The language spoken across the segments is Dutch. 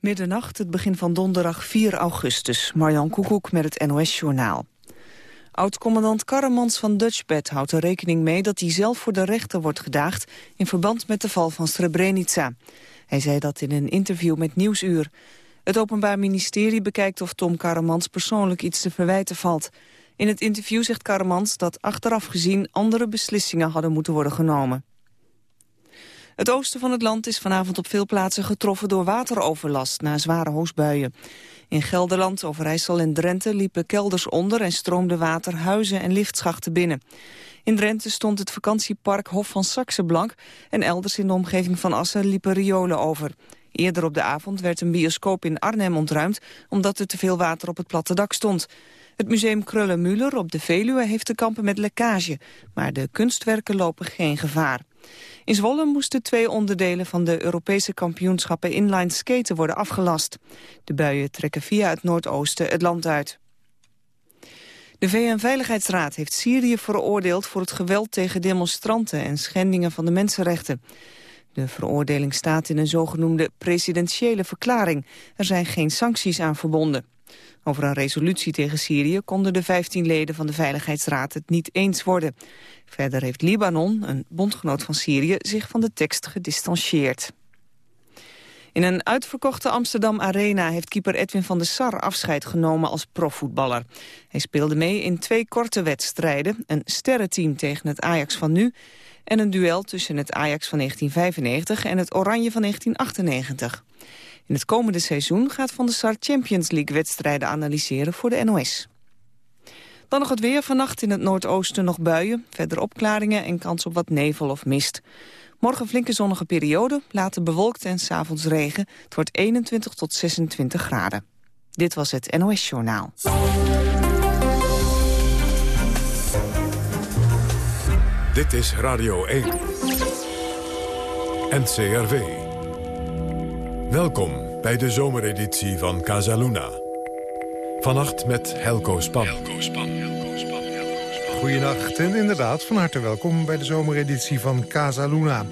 Middernacht, het begin van donderdag 4 augustus. Marjan Koekoek met het NOS-journaal. Oud-commandant Karremans van Dutchbed houdt er rekening mee... dat hij zelf voor de rechter wordt gedaagd... in verband met de val van Srebrenica. Hij zei dat in een interview met Nieuwsuur. Het Openbaar Ministerie bekijkt of Tom Karremans persoonlijk iets te verwijten valt. In het interview zegt Karremans dat achteraf gezien... andere beslissingen hadden moeten worden genomen. Het oosten van het land is vanavond op veel plaatsen getroffen door wateroverlast na zware hoosbuien. In Gelderland, Overijssel en Drenthe liepen kelders onder en stroomde water huizen en liftschachten binnen. In Drenthe stond het vakantiepark Hof van Saxenblank en elders in de omgeving van Assen liepen riolen over. Eerder op de avond werd een bioscoop in Arnhem ontruimd omdat er te veel water op het platte dak stond. Het museum Krullen-Müller op de Veluwe heeft te kampen met lekkage, maar de kunstwerken lopen geen gevaar. In Zwolle moesten twee onderdelen van de Europese kampioenschappen inline skaten worden afgelast. De buien trekken via het noordoosten het land uit. De VN-veiligheidsraad heeft Syrië veroordeeld voor het geweld tegen demonstranten en schendingen van de mensenrechten. De veroordeling staat in een zogenoemde presidentiële verklaring. Er zijn geen sancties aan verbonden. Over een resolutie tegen Syrië konden de 15 leden van de Veiligheidsraad het niet eens worden. Verder heeft Libanon, een bondgenoot van Syrië, zich van de tekst gedistanceerd. In een uitverkochte Amsterdam Arena heeft keeper Edwin van der Sar afscheid genomen als profvoetballer. Hij speelde mee in twee korte wedstrijden, een sterrenteam tegen het Ajax van nu en een duel tussen het Ajax van 1995 en het Oranje van 1998. In het komende seizoen gaat Van der Sar Champions League-wedstrijden analyseren voor de NOS. Dan nog het weer. Vannacht in het noordoosten nog buien. Verder opklaringen en kans op wat nevel of mist. Morgen flinke zonnige periode, later bewolkt en s'avonds regen. Het wordt 21 tot 26 graden. Dit was het NOS Journaal. Dit is Radio 1. NCRV. Welkom bij de zomereditie van Casaluna. Vannacht met Helco Span. Helco Span. Goedenacht en inderdaad van harte welkom bij de zomereditie van Casaluna.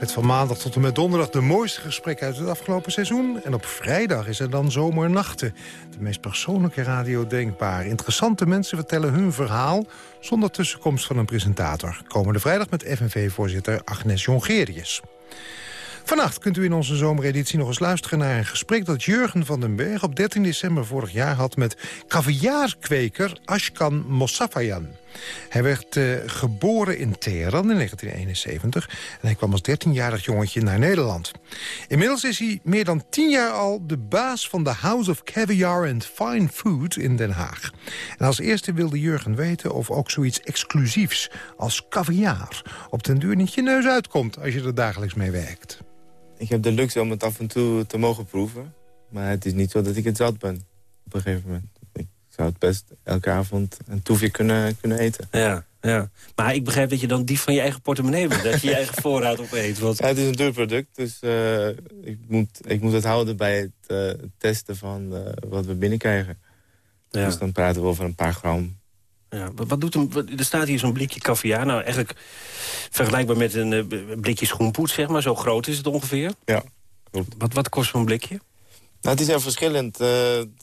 Met van maandag tot en met donderdag de mooiste gesprekken uit het afgelopen seizoen. En op vrijdag is er dan Zomernachten. De meest persoonlijke radio denkbaar. Interessante mensen vertellen hun verhaal zonder tussenkomst van een presentator. Komende vrijdag met FNV-voorzitter Agnes Jongerius. Vannacht kunt u in onze zomereditie nog eens luisteren naar een gesprek dat Jurgen van den Berg op 13 december vorig jaar had met caviarkweker Ashkan Mossafayan. Hij werd uh, geboren in Teheran in 1971 en hij kwam als 13-jarig jongetje naar Nederland. Inmiddels is hij meer dan 10 jaar al de baas van de House of Caviar and Fine Food in Den Haag. En als eerste wilde Jurgen weten of ook zoiets exclusiefs als caviar op den duur niet je neus uitkomt als je er dagelijks mee werkt. Ik heb de luxe om het af en toe te mogen proeven. Maar het is niet zo dat ik het zat ben op een gegeven moment. Ik zou het best elke avond een toefje kunnen, kunnen eten. Ja, ja. Maar ik begrijp dat je dan die van je eigen portemonnee bent. dat je je eigen voorraad opeet. Want... Ja, het is een duur product. Dus uh, ik, moet, ik moet het houden bij het uh, testen van uh, wat we binnenkrijgen. Ja. Dus dan praten we over een paar gram ja, wat, doet een, er staat hier zo'n blikje caviar. Nou, eigenlijk vergelijkbaar met een uh, blikje schoenpoets, zeg maar. Zo groot is het ongeveer. Ja, Wat, wat kost zo'n blikje? Nou, het is heel verschillend. Uh,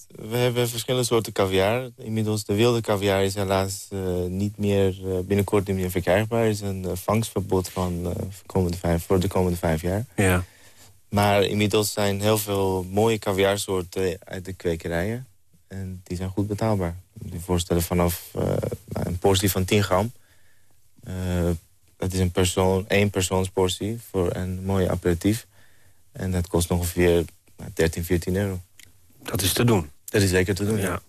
we hebben verschillende soorten caviar. Inmiddels de wilde caviar is helaas uh, niet meer, binnenkort niet meer verkrijgbaar. Er is een vangstverbod van, komende vijf, voor de komende vijf jaar. Ja. Maar inmiddels zijn heel veel mooie caviarsoorten uit de kwekerijen. En die zijn goed betaalbaar. Je voorstellen vanaf uh, een portie van 10 gram. Uh, dat is een persoon, één persoonsportie voor een mooie aperitief. En dat kost ongeveer 13, 14 euro. Dat is te doen? Dat is zeker te doen, ja.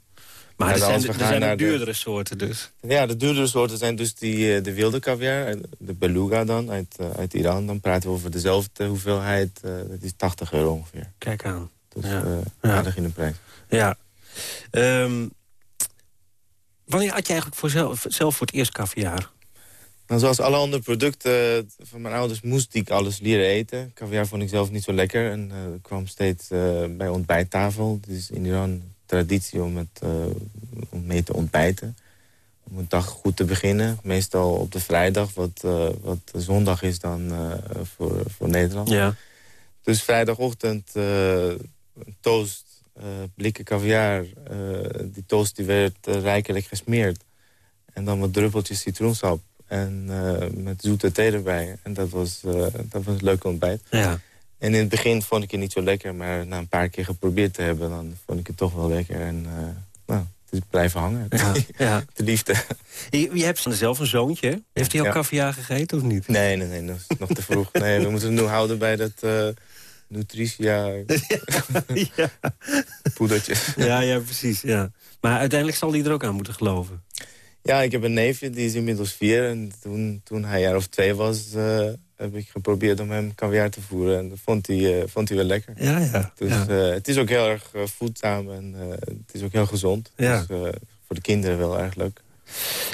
Maar er zijn, er zijn ook duurdere soorten dus? Ja, de duurdere soorten zijn dus die, de wilde caviar, de beluga dan, uit, uit Iran. Dan praten we over dezelfde hoeveelheid, dat is 80 euro ongeveer. Kijk aan. Dus ja. aardig in de prijs. Ja. Um, wanneer had je eigenlijk voor zelf, zelf voor het eerst caviar? Nou, zoals alle andere producten van mijn ouders moest ik alles leren eten. Caviar vond ik zelf niet zo lekker en uh, kwam steeds uh, bij ontbijttafel. Het is in Iran traditie om, het, uh, om mee te ontbijten. Om een dag goed te beginnen. Meestal op de vrijdag, wat, wat zondag is dan voor, voor Nederland. Ja. Dus vrijdagochtend toast, blikken caviar. die toast die werd rijkelijk gesmeerd. En dan wat druppeltjes citroensap. En met zoete thee erbij. En dat was, dat was een leuk ontbijt. Ja. En in het begin vond ik het niet zo lekker. Maar na een paar keer geprobeerd te hebben, dan vond ik het toch wel lekker. En nou, het is blijven hangen. Ja, ja. De liefde. Je, je hebt zelf een zoontje. Heeft hij al ja. caviar gegeten of niet? Nee, nee, nee, dat is nog te vroeg. Nee, we moeten het nu houden bij dat uh, Nutritia ja. poedertje. Ja, ja, precies. Ja. Maar uiteindelijk zal hij er ook aan moeten geloven. Ja, ik heb een neefje, die is inmiddels vier. En toen, toen hij jaar of twee was, uh, heb ik geprobeerd om hem caviar te voeren. En dat vond hij, uh, vond hij wel lekker. Ja, ja. Dus ja. Uh, het is ook heel erg voedzaam en het is ook heel gezond. Ja. Dus voor de kinderen wel erg leuk.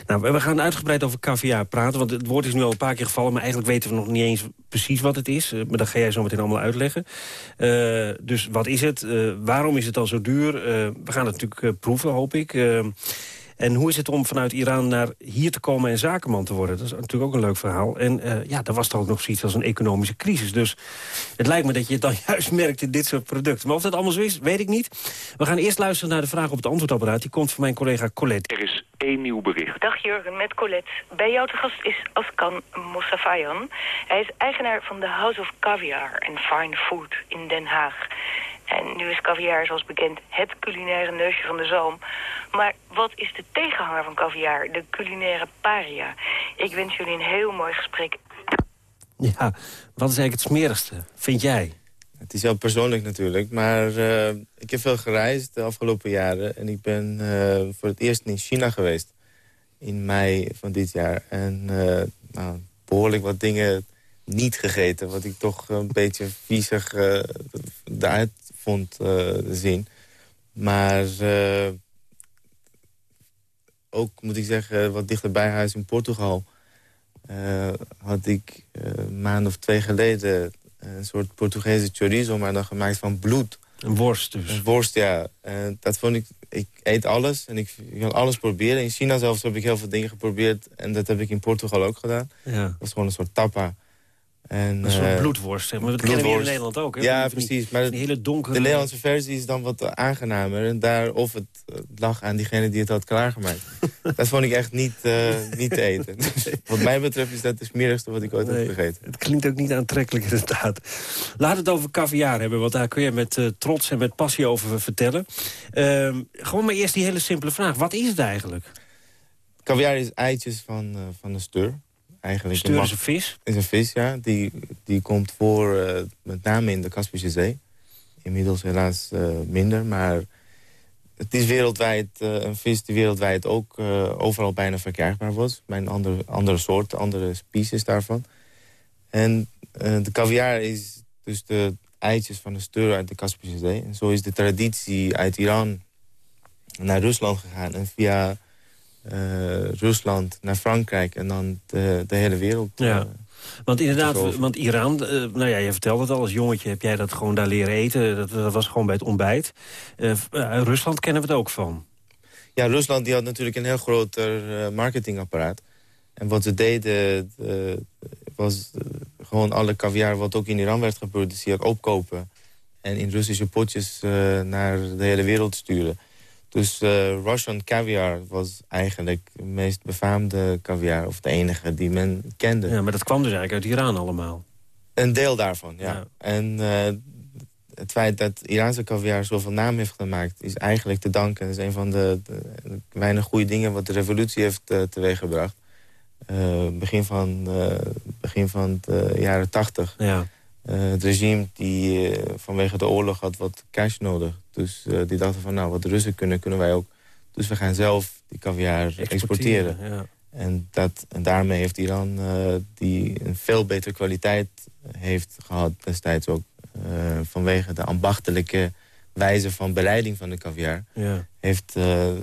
Nou, we gaan uitgebreid over caviar praten, want het woord is nu al een paar keer gevallen... maar eigenlijk weten we nog niet eens precies wat het is. maar dat ga jij zo meteen allemaal uitleggen. Uh, dus wat is het? Uh, waarom is het al zo duur? We gaan het natuurlijk proeven, hoop ik. En hoe is het om vanuit Iran naar hier te komen en zakenman te worden? Dat is natuurlijk ook een leuk verhaal. En uh, ja, er was toch ook nog zoiets als een economische crisis. Dus het lijkt me dat je het dan juist merkt in dit soort producten. Maar of dat allemaal zo is, weet ik niet. We gaan eerst luisteren naar de vraag op het antwoordapparaat. Die komt van mijn collega Colette. Er is één nieuw bericht. Dag Jurgen, met Colette. Bij jou te gast is Afkan Mostafayan. Hij is eigenaar van de House of Caviar and Fine Food in Den Haag. En nu is caviar, zoals bekend, het culinaire neusje van de zalm. Maar wat is de tegenhanger van caviar, de culinaire paria? Ik wens jullie een heel mooi gesprek. Ja, wat is eigenlijk het smerigste, vind jij? Het is heel persoonlijk natuurlijk, maar uh, ik heb veel gereisd de afgelopen jaren. En ik ben uh, voor het eerst in China geweest, in mei van dit jaar. En uh, nou, behoorlijk wat dingen niet gegeten, wat ik toch een beetje viezig eruit vond zien. Maar ook, moet ik zeggen, wat dichter bij huis in Portugal... Uh, had ik een maand of twee geleden een soort Portugese chorizo... maar dan gemaakt van bloed. Een worst dus. Een worst, ja. En dat vond ik... Ik eet alles en ik wil alles proberen. In China zelfs heb ik heel veel dingen geprobeerd. En dat heb ik in Portugal ook gedaan. Ja. Dat was gewoon een soort tapa. En, een soort bloedworst, zeg maar. Dat kennen we hier in Nederland ook, hè? Ja, precies. Maar hele donkere... de Nederlandse versie is dan wat aangenamer. En daar of het lag aan diegene die het had klaargemaakt. dat vond ik echt niet, uh, niet te eten. wat mij betreft is dat de smerigste wat ik ooit nee, heb gegeten. Het klinkt ook niet aantrekkelijk, inderdaad. Laat het over caviar hebben, want daar kun je met uh, trots en met passie over vertellen. Uh, gewoon maar eerst die hele simpele vraag. Wat is het eigenlijk? Caviar is eitjes van, van de stur eigenlijk. Stuur is een vis? is een vis, ja. Die, die komt voor uh, met name in de Kaspische Zee. Inmiddels helaas uh, minder, maar het is wereldwijd uh, een vis die wereldwijd ook overal bijna verkrijgbaar was. Bij een andere, andere soort, andere species daarvan. En de caviar is dus de eitjes van de steur uit de Kaspische Zee. En zo is de traditie uit Iran naar Rusland gegaan. En via uh, Rusland naar Frankrijk en dan de, de hele wereld. Ja. Uh, want inderdaad, want Iran, uh, nou ja, je vertelde het al, als jongetje heb jij dat gewoon daar leren eten. Dat, dat was gewoon bij het ontbijt. Rusland kennen we het ook van. Ja, Rusland die had natuurlijk een heel groter marketingapparaat. En wat ze deden, was gewoon alle caviar wat ook in Iran werd geproduceerd opkopen. En in Russische potjes naar de hele wereld sturen. Dus uh, Russian caviar was eigenlijk de meest befaamde caviar... of de enige die men kende. Ja, maar dat kwam dus eigenlijk uit Iran allemaal. Een deel daarvan, ja. ja. En uh, het feit dat Iraanse caviar zoveel naam heeft gemaakt... is eigenlijk te danken. Dat is een van de, de, de weinig goede dingen... wat de revolutie heeft uh, teweeggebracht. begin van, begin van de jaren tachtig. Ja. Uh, het regime die uh, vanwege de oorlog had wat cash nodig. Dus uh, die dachten van, nou, wat de Russen kunnen, kunnen wij ook. Dus we gaan zelf die caviar exporteren. exporteren. Ja. En, dat, en daarmee heeft Iran, die een veel betere kwaliteit heeft gehad destijds ook... vanwege de ambachtelijke wijze van bereiding van de caviar... Ja. heeft de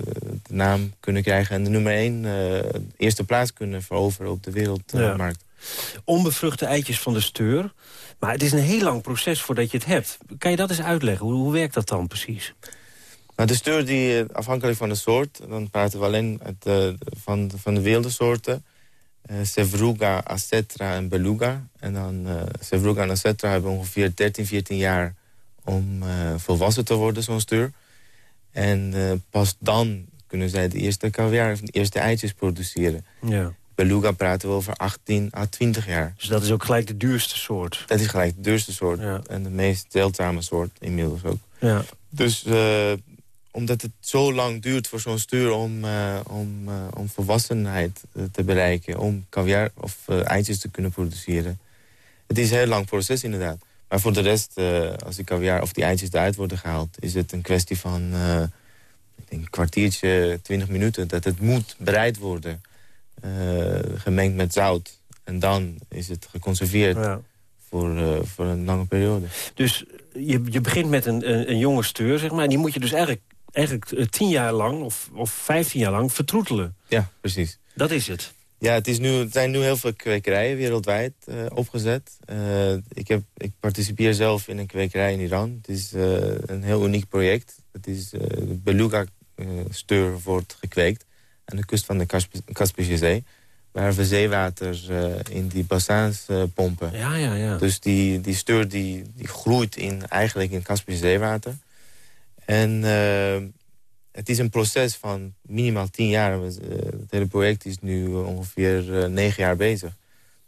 naam kunnen krijgen en de nummer één eerste plaats kunnen veroveren op de wereldmarkt. Ja. Onbevruchte eitjes van de steur. Maar het is een heel lang proces voordat je het hebt. Kan je dat eens uitleggen? Hoe, hoe werkt dat dan precies? Nou, de steur, die, afhankelijk van de soort... dan praten we alleen uit, uh, van, van de wilde soorten. Uh, Sevruga, Acetra en Beluga. En dan uh, Sevruga en Acetra hebben ongeveer 13, 14 jaar om volwassen te worden, zo'n stuur. En pas dan kunnen zij de eerste caviar, de eerste eitjes produceren. Ja. Beluga praten we over 18 à 20 jaar. Dus dat is ook gelijk de duurste soort? Dat is gelijk de duurste soort. Ja. En de meest zeldzame soort inmiddels ook. Ja. Dus uh, omdat het zo lang duurt voor zo'n stuur om, uh, om, uh, om volwassenheid te bereiken... om caviar of eitjes te kunnen produceren. Het is een heel lang proces inderdaad. Maar voor de rest, als die caviar of die eitjes eruit worden gehaald... is het een kwestie van ik denk een kwartiertje, twintig minuten... dat het moet bereid worden... Eh, gemengd met zout. En dan is het geconserveerd Ja. voor, eh, voor een lange periode. Dus je, je begint met een, een, een jonge steur, zeg maar. En die moet je dus eigenlijk, eigenlijk eh, tien jaar lang of, of vijftien jaar lang vertroetelen. Ja, precies. Dat is het. Ja, het, is nu, het zijn nu heel veel kwekerijen wereldwijd opgezet. Ik, heb, ik participeer zelf in een kwekerij in Iran. Het is een heel uniek project. Het is de beluga-steur wordt gekweekt aan de kust van de Kasp- Kaspische Zee. Waar we zeewater eh, in die bassins eh, pompen. Ja, ja, ja. Dus die, die steur die, die groeit in, eigenlijk in Kaspische zeewater. En eh, het is een proces van minimaal tien jaar. Het hele project is nu ongeveer negen jaar bezig.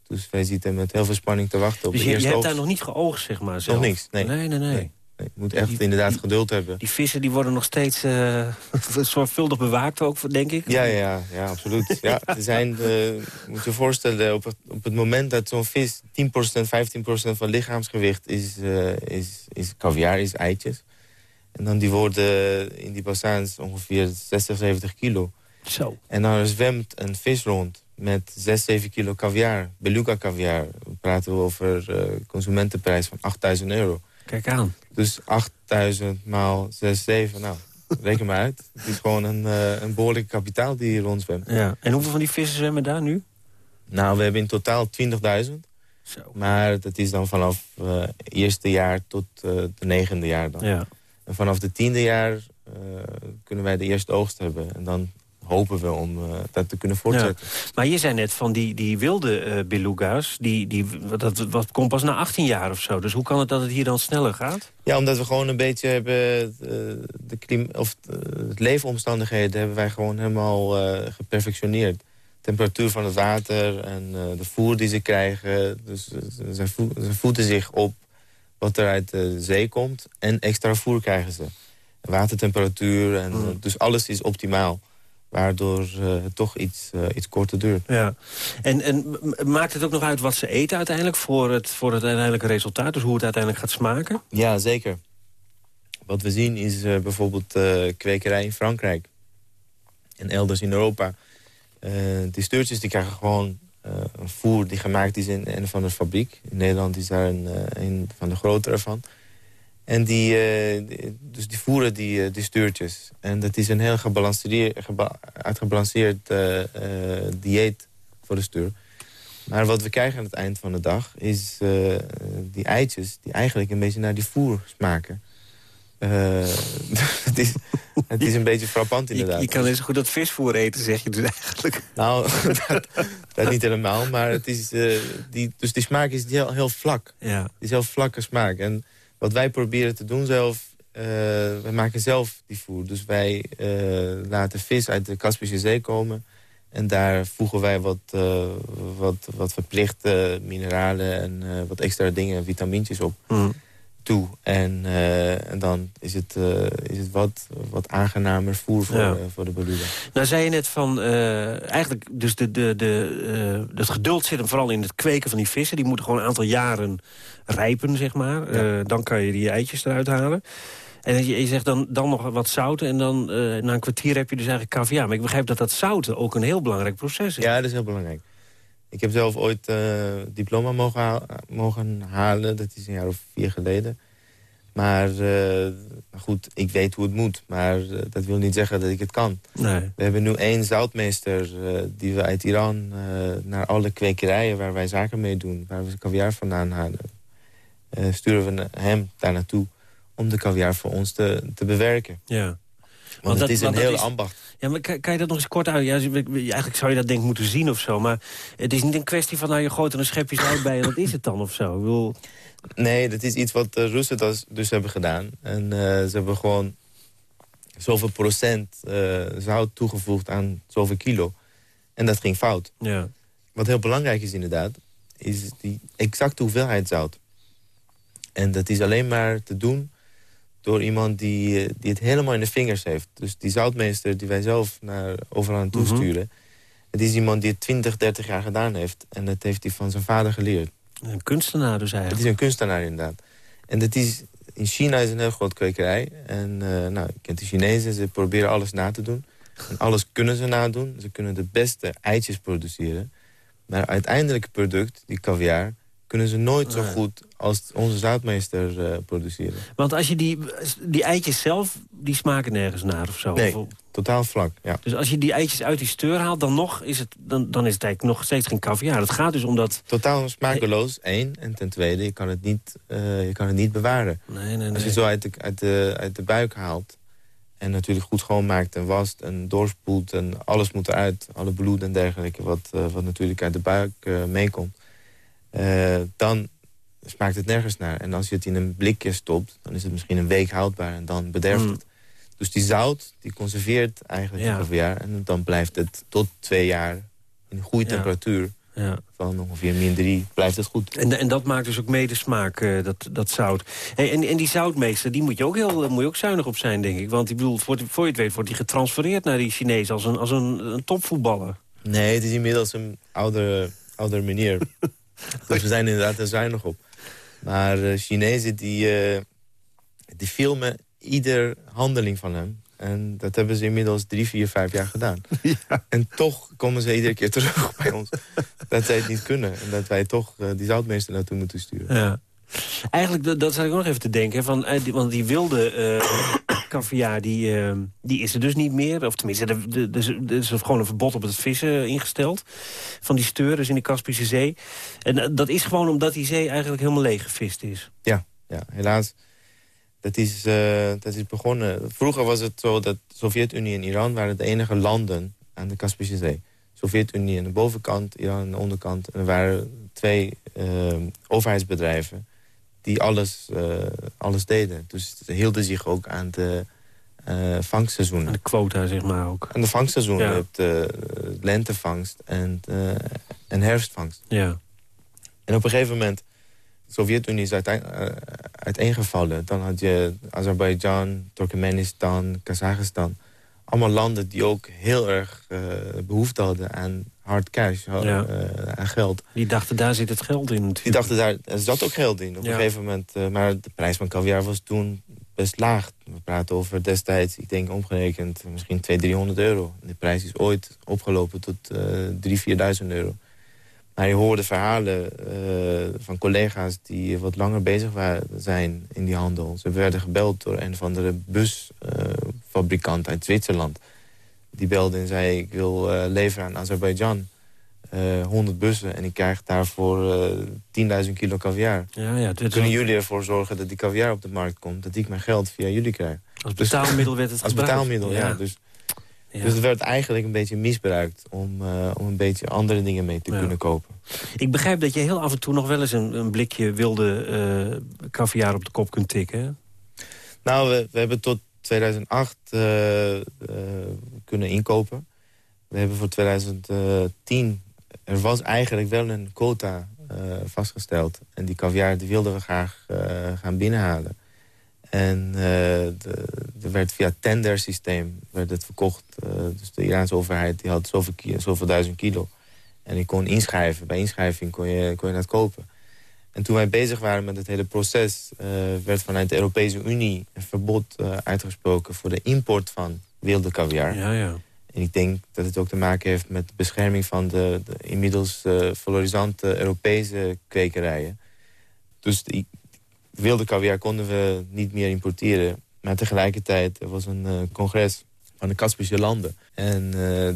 Dus wij zitten met heel veel spanning te wachten op dus de je, je hebt daar nog niet geoogst, zeg maar, zelf? Nog niks, nee. Nee, nee, nee. Nee. Nee, Je moet echt inderdaad geduld hebben. Die vissen die worden nog steeds eh, zorgvuldig bewaakt ook, denk ik. Ja, ja, ja, absoluut. Ja, er zijn, eh, moet je voorstellen, op het, op het moment dat zo'n vis 10%, 15% van lichaamsgewicht is, eh, is, is caviar, is eitjes. En dan die worden in die bassins ongeveer 60, 70 kilo. Zo. En dan zwemt een vis rond met 6, 7 kilo caviar, beluga caviar. Dan praten we over consumentenprijs van 8000 euro. Kijk aan. Dus 8000 maal 6, 7, nou, reken maar uit. Het is gewoon een, eh, een behoorlijk kapitaal die hier rondzwemt. Ja. En hoeveel van die vissen zwemmen daar nu? Nou, we hebben in totaal 20.000. Zo. Maar dat is dan vanaf het eerste jaar tot eh de negende jaar dan. Ja. En vanaf de tiende jaar kunnen wij de eerste oogst hebben. En dan hopen we om eh, dat te kunnen voortzetten. Maar je zei net van die, die wilde eh beluga's, die, die, dat, dat komt pas na 18 jaar of zo. Dus hoe kan het dat het hier dan sneller gaat? Ja, omdat we gewoon een beetje hebben... eh, de klim of het leefomstandigheden hebben wij gewoon helemaal eh, geperfectioneerd. Temperatuur van het water en eh, de voer die ze krijgen. Dus ze, ze voe- ze voeden zich op wat er uit de zee komt. En extra voer krijgen ze. Watertemperatuur. En, Mm. dus alles is optimaal. Waardoor eh, het toch iets, eh, iets korter duurt. Ja. En, en maakt het ook nog uit wat ze eten uiteindelijk voor het, voor het uiteindelijke resultaat? Dus hoe het uiteindelijk gaat smaken? Ja, zeker. Wat we zien is eh, bijvoorbeeld eh, kwekerij in Frankrijk. En elders in Europa. Eh, die steurtjes die krijgen gewoon eh, een voer die gemaakt is in een van de fabriek. In Nederland is daar een, eh, een van de grotere van. En die, eh, die- dus die voeren die, eh, die steurtjes. En dat is een heel gebalanceerd, geba uitgebalanceerd eh, dieet voor de stuur. Maar wat we krijgen aan het eind van de dag is die eitjes die eigenlijk een beetje naar die voer smaken. Het, is, het is een beetje frappant Je, inderdaad. je kan net zo goed dat visvoer eten, zeg je dus eigenlijk. Nou, dat, dat niet helemaal, maar het is, die, dus die smaak is heel, heel vlak. Ja. Het is heel vlakke smaak. En wat wij proberen te doen zelf, eh wij maken zelf die voer. Dus wij eh, laten vis uit de Kaspische Zee komen. En daar voegen wij wat, eh, wat, wat verplichte mineralen en wat extra dingen, vitamintjes op Hm. Toe. En, eh, en dan is het, eh, is het wat, wat aangenamer voer voor, Ja. eh, voor de beluga. Nou zei je net van, eigenlijk, dus de, de, de, het geduld zit hem vooral in het kweken van die vissen. Die moeten gewoon een aantal jaren rijpen, zeg maar. Dan kan je die eitjes eruit halen. En je, je zegt dan, dan nog wat zouten en dan na een kwartier heb je dus eigenlijk caviar. Maar ik begrijp dat dat zouten ook een heel belangrijk proces is. Ja, dat is heel belangrijk. Ik heb zelf ooit eh, diploma mogen, ha- mogen halen. Dat is een jaar of vier geleden. Maar eh, goed, ik weet hoe het moet. Maar eh, dat wil niet zeggen dat ik het kan. Nee. We hebben nu één zoutmeester die we uit Iran... naar alle kwekerijen waar wij zaken mee doen... waar we caviar vandaan halen... sturen we hem daar naartoe om de caviar voor ons te, te bewerken. Ja. Want, dat- het is een hele ambacht. Ja, maar kan, kan je dat nog eens kort uit? Ja, eigenlijk zou je dat denk ik moeten zien of zo. Maar het is niet een kwestie van, nou, je gooit er een schepje zout bij... en dat is het dan of zo? Ik bedoel... Nee, dat is iets wat de Russen dus, dus hebben gedaan. En ze hebben gewoon zoveel procent zout toegevoegd aan zoveel kilo. En dat ging fout. Ja. Wat heel belangrijk is inderdaad, is die exacte hoeveelheid zout. En dat is alleen maar te doen door iemand die, eh, die het helemaal in de vingers heeft. Dus die zoutmeester die wij zelf naar overal naartoe mm sturen... het is iemand die het 20, 30 jaar gedaan heeft. En dat heeft hij van zijn vader geleerd. Een kunstenaar dus eigenlijk. Het is een kunstenaar inderdaad. En dat is, in China is een heel groot kwekerij. En uh, nou, je kent de Chinezen, ze proberen alles na te doen. En alles kunnen ze nadoen. Ze kunnen de beste eitjes produceren. Maar het uiteindelijke product, die caviar kunnen ze nooit zo goed als onze zoutmeester uh, produceren. Want als je die, die eitjes zelf, die smaken nergens naar of zo? Nee, totaal vlak, ja. Dus als je die eitjes uit die steur haalt, dan, nog is, het, dan, dan is het eigenlijk nog steeds geen caviar. Het gaat dus om dat... Totaal smakeloos, één. En ten tweede, je kan het niet, uh, je kan het niet bewaren. Nee, nee, nee. Als je het zo uit de, uit, de, uit de buik haalt... en natuurlijk goed schoonmaakt en wast en doorspoelt... en alles moet eruit, alle bloed en dergelijke... wat, uh, wat natuurlijk uit de buik meekomt uh, dan smaakt het nergens naar. En als je het in een blikje stopt, dan is het misschien een week houdbaar en dan bederft mm. het. Dus die zout, die conserveert eigenlijk ja. een jaar. En dan blijft het tot twee jaar in goede temperatuur. Ja. Van ongeveer min 3 blijft het goed. En, en dat maakt dus ook mede smaak, uh, dat, dat zout. Hey, en, en die zoutmeester, die moet je ook heel moet je ook zuinig op zijn, denk ik. Want ik bedoel, voor, voor je het weet, wordt die getransfereerd naar die Chinees als een, als een, een topvoetballer. Nee, het is inmiddels een ouder, ouder meneer. Dus we zijn inderdaad er zuinig op. Maar uh, Chinezen die, uh, die filmen ieder handeling van hem. En dat hebben ze inmiddels drie, vier, vijf jaar gedaan. Ja. En toch komen ze iedere keer terug bij ons. dat zij het niet kunnen. En dat wij toch uh, die zoutmeester naartoe moeten sturen. Ja. Eigenlijk, dat, dat zat ik ook nog even te denken. Van, want die wilde caviar, die, uh, die is er dus niet meer. Of tenminste, er, er, is gewoon een verbod op het vissen ingesteld. Van die steurs in de Kaspische Zee. En uh, dat is gewoon omdat die zee eigenlijk helemaal leeg gevist is. Ja, ja helaas. Dat is, uh, dat is begonnen. Vroeger was het zo dat Sovjet-Unie en Iran waren de enige landen aan de Kaspische Zee. Sovjet-Unie aan de bovenkant, Iran aan de onderkant. En er waren twee overheidsbedrijven die alles, uh, alles deden. Dus ze hielden zich ook aan de uh, vangstseizoenen. Aan de quota, zeg maar ook. Aan de vangstseizoenen. Ja. Je hebt uh, lentevangst en, en herfstvangst. Ja. En op een gegeven moment... De Sovjet-Unie is uiteengevallen. Dan had je Azerbeidzjan, Turkmenistan, Kazachstan. Allemaal landen die ook heel erg behoefte hadden aan hard cash, ja. uh, aan geld. Die dachten, daar zit het geld in natuurlijk. Die dachten, daar er zat ook geld in op een gegeven moment. Uh, maar de prijs van caviar was toen best laag. We praten over destijds, ik denk omgerekend, misschien 200, 300 euro. De prijs is ooit opgelopen tot uh, 3.000, 4.000 euro. Maar je hoorde verhalen van collega's die wat langer bezig waren, zijn in die handel. Ze werden gebeld door een van de busfabrikant uit Zwitserland die belde en zei... ik wil uh, leveren aan Azerbeidzjan. Uh, eh, 100 bussen en ik krijg daarvoor uh, eh, 10.000 kilo caviar. Ja, ja, Kunnen jullie ervoor zorgen dat die caviar op de markt komt? Dat ik mijn geld via jullie krijg. Als dus- betaalmiddel werd het Als betaalmiddel, ja. dus, ja. dus het werd eigenlijk een beetje misbruikt... om, uh, om een beetje andere dingen mee te kunnen kopen. Ik begrijp dat je heel af en toe nog wel eens een, een blikje wilde caviar op de kop kunt tikken. Nou, we, we hebben tot 2008 uh, uh, kunnen inkopen. We hebben voor 2010... Er was eigenlijk wel een quota uh, vastgesteld. En die caviar die wilden we graag uh, gaan binnenhalen. En de, er werd via tendersysteem werd het verkocht. dus de Iraanse overheid die had zoveel, duizend kilo. En ik kon inschrijven. Bij inschrijving kon je, kon je dat kopen. En toen wij bezig waren met het hele proces... Werd vanuit de Europese Unie een verbod uitgesproken... voor de import van wilde caviar. Ja, ja. En ik denk dat het ook te maken heeft met de bescherming... van de, de inmiddels uh, valorisante Europese kwekerijen. Dus die wilde caviar konden we niet meer importeren. Maar tegelijkertijd er was een congres van de Kaspische landen. En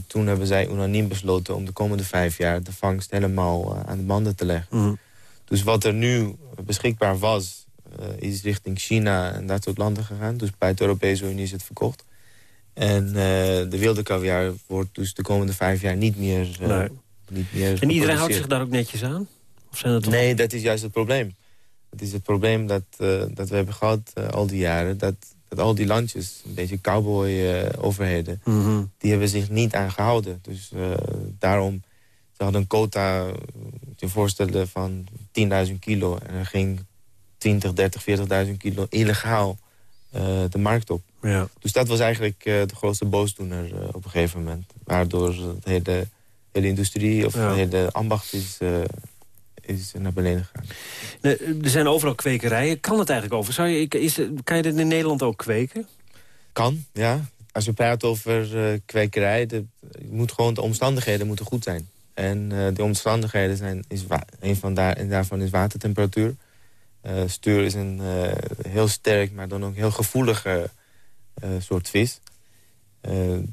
toen hebben zij unaniem besloten om de komende vijf jaar... de vangst helemaal aan de banden te leggen. Mm. Dus wat er nu beschikbaar was, is richting China en dat soort landen gegaan. Dus bij de Europese Unie is het verkocht. En de wilde caviar wordt dus de komende vijf jaar niet meer... Nee. niet meer en iedereen houdt zich daar ook netjes aan? Of zijn dat nee, dat is juist het probleem. Het is het probleem dat, dat we hebben gehad al die jaren... dat dat al die landjes, een beetje cowboy-overheden... Mhm. die hebben zich niet aan gehouden. Dus uh, daarom, ze hadden een quota, je voorstellen, van 10.000 kilo. En er ging 20, 30, 40.000 kilo illegaal uh, de markt op. Ja. Dus dat was eigenlijk uh, de grootste boosdoener op een gegeven moment. Waardoor de hele, hele industrie of de hele ambacht is is naar beneden gegaan. Er zijn overal kwekerijen. Kan het eigenlijk over? Zou je, is, kan je dit in Nederland ook kweken? Kan, ja. Als we praten over kwekerij... De, moet gewoon, de omstandigheden moeten goed zijn. En die omstandigheden zijn... Is een van daar, en daarvan is watertemperatuur. Stuur is een heel sterk, maar dan ook heel gevoelige soort vis.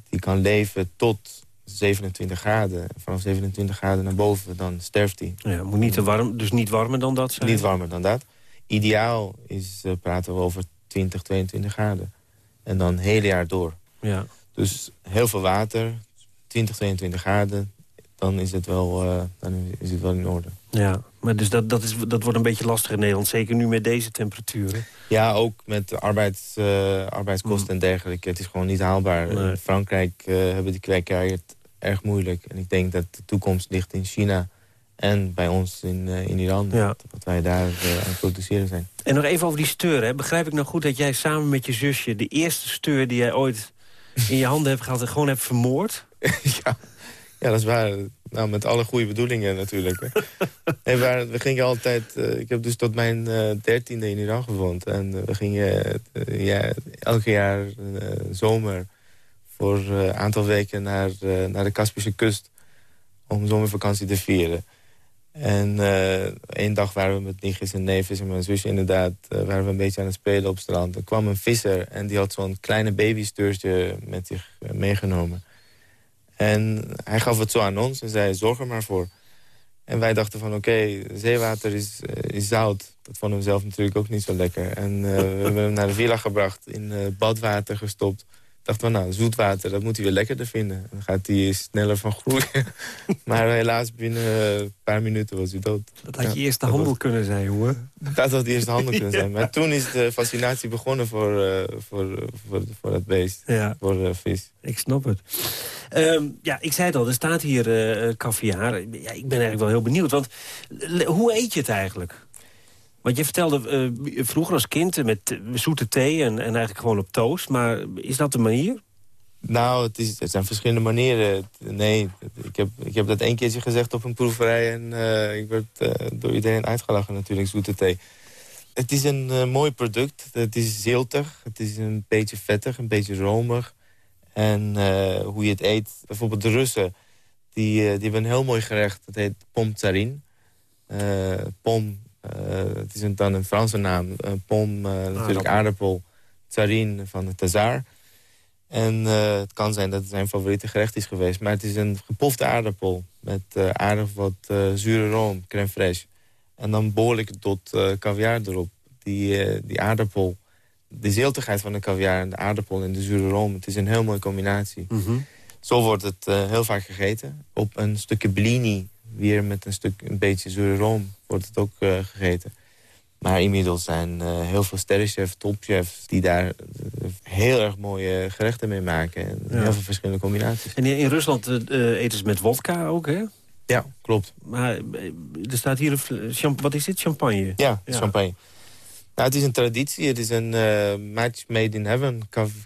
die kan leven tot 27 graden. Vanaf 27 graden naar boven, dan sterft hij. Ja, moet niet te warm, dus niet warmer dan dat zijn? Niet warmer dan dat. Ideaal is, uh, praten we over 20, 22 graden. En dan het hele jaar door. Ja. Dus heel veel water, 20, 22 graden, dan is het wel, uh, dan is het wel in orde. Ja, maar dus dat, dat, is, dat wordt een beetje lastig in Nederland. Zeker nu met deze temperaturen. Ja, ook met arbeids, uh, arbeidskosten mm. en dergelijke. Het is gewoon niet haalbaar. In Frankrijk hebben die kwekerijen erg moeilijk. En ik denk dat de toekomst ligt in China en bij ons in, uh, in Iran. Ja. Wat wij daar uh, aan het produceren zijn. En nog even over die steur. Hè. Begrijp ik nou goed dat jij samen met je zusje... de eerste steur die jij ooit in je handen hebt gehad... en gewoon hebt vermoord? ja. ja, dat is waar. Nou, met alle goede bedoelingen natuurlijk. Hè. we, we gingen altijd... Uh, ik heb dus tot mijn dertiende in Iran gewoond. En we gingen ja, elke jaar zomer voor een eh, aantal weken naar, eh, naar de Kaspische kust... om zomervakantie te vieren. En uh, één dag waren we met nichtjes en neefjes en mijn zusje inderdaad... waren we een beetje aan het spelen op het strand. Er kwam een visser en die had zo'n kleine babysteurtje met zich meegenomen. En hij gaf het zo aan ons en zei, zorg er maar voor. En wij dachten van, oké, zeewater is, is zout. Dat vonden we zelf natuurlijk ook niet zo lekker. En we hebben hem naar de villa gebracht, in badwater gestopt dacht van, nou, zoetwater, dat moet hij weer lekkerder vinden. Dan gaat hij sneller van groeien. maar helaas, binnen een paar minuten was hij dood. Dat had je eerste handel kunnen zijn, jongen. Dat had eerste handel kunnen zijn. Maar toen is de fascinatie begonnen voor, uh, voor, voor, voor dat beest. Ja. Voor uh, vis. Ik snap het. Um, ja, ik zei het al, er staat hier uh, caviar. Ja, ik ben eigenlijk wel heel benieuwd. Want hoe eet je het eigenlijk? Want je vertelde uh, vroeger als kind met zoete thee en, en eigenlijk gewoon op toast. Maar is dat de manier? Nou, het, is, het zijn verschillende manieren. Nee, ik heb, ik heb dat één keertje gezegd op een proeverij... en uh, ik werd uh, door iedereen uitgelachen natuurlijk, zoete thee. Het is een mooi product. Het is ziltig, het is een beetje vettig, een beetje romig. En hoe je het eet, bijvoorbeeld de Russen... die, die hebben een heel mooi gerecht, dat heet pom tsarin. pom eh, het is dan een Franse naam. pom, eh, natuurlijk aardappel. Tsarin van de Tazar. En eh, het kan zijn dat het zijn favoriete gerecht is geweest. Maar het is een gepofte aardappel. Met aardig wat zure room, crème fraîche. En dan behoorlijk tot caviar erop. Die, die aardappel, de ziltigheid van de caviar en de aardappel en de zure room. Het is een heel mooie combinatie. Mhm. Zo wordt het heel vaak gegeten. Op een stukje blini weer met een stuk een beetje zure room wordt het ook uh, gegeten. Maar inmiddels zijn uh, heel veel sterrenchefs, topchefs... die daar uh, heel erg mooie gerechten mee maken. En ja. heel veel verschillende combinaties. En in Rusland eten ze met wodka ook, hè? Ja, klopt. Maar er staat hier... Een, wat is dit? Champagne? Ja, champagne. Nou, het is een traditie. Het is een match made in heaven.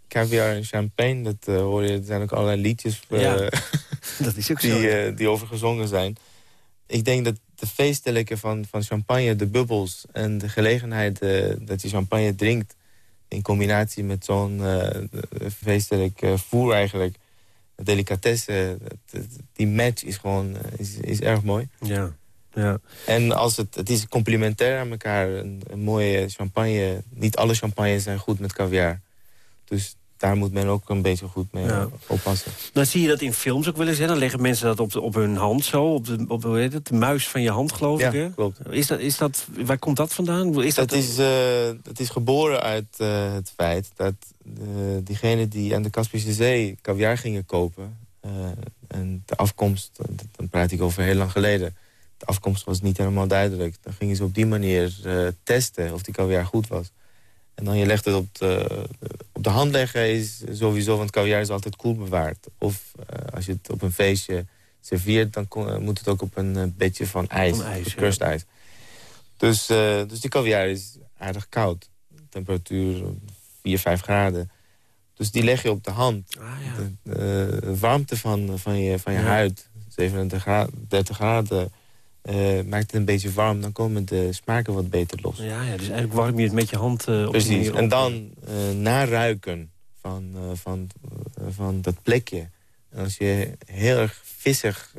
caviar en champagne. Dat hoor je. Er zijn ook allerlei liedjes ja, dat is ook die, zo. die over gezongen zijn. Ik denk dat de feestelijke van, van champagne, de bubbels... en de gelegenheid uh, dat je champagne drinkt... in combinatie met zo'n uh, feestelijk uh, voer eigenlijk... delicatesse, die match is gewoon is, is erg mooi. Ja. Ja. En als het, het is complementair aan elkaar. Een, een mooie champagne. Niet alle champagnes zijn goed met caviar. Dus daar moet men ook een beetje goed mee oppassen. Dan zie je dat in films ook wel eens. Hè? Dan leggen mensen dat op, de, op hun hand zo. Op, de, op hoe heet het, de muis van je hand, geloof ja, ik. Hè? klopt. Is dat, is dat, waar komt dat vandaan? Is dat het, is, uh, het is geboren uit uh, het feit dat uh, diegenen die aan de Kaspische Zee caviar gingen kopen... en de afkomst, dan praat ik over heel lang geleden... de afkomst was niet helemaal duidelijk. Dan gingen ze op die manier testen of die caviar goed was. En dan je legt het op de, op de hand leggen is sowieso, want caviar is altijd koel bewaard. Of uh, als je het op een feestje serveert, dan kon, uh, moet het ook op een uh, bedje van ijs, van ijs krustijs. Ja. Dus, dus die caviar is aardig koud. Temperatuur 4, 5 graden. Dus die leg je op de hand. Ah, ja. de, de, warmte van, van je, van je ja. huid, 37 graden, 30 graden uh, maakt het een beetje warm, dan komen de smaken wat beter los. Ja, ja dus eigenlijk warm je het met je hand uh, op Precies, en dan uh, naruiken van, van, van dat plekje. En als je heel erg vissig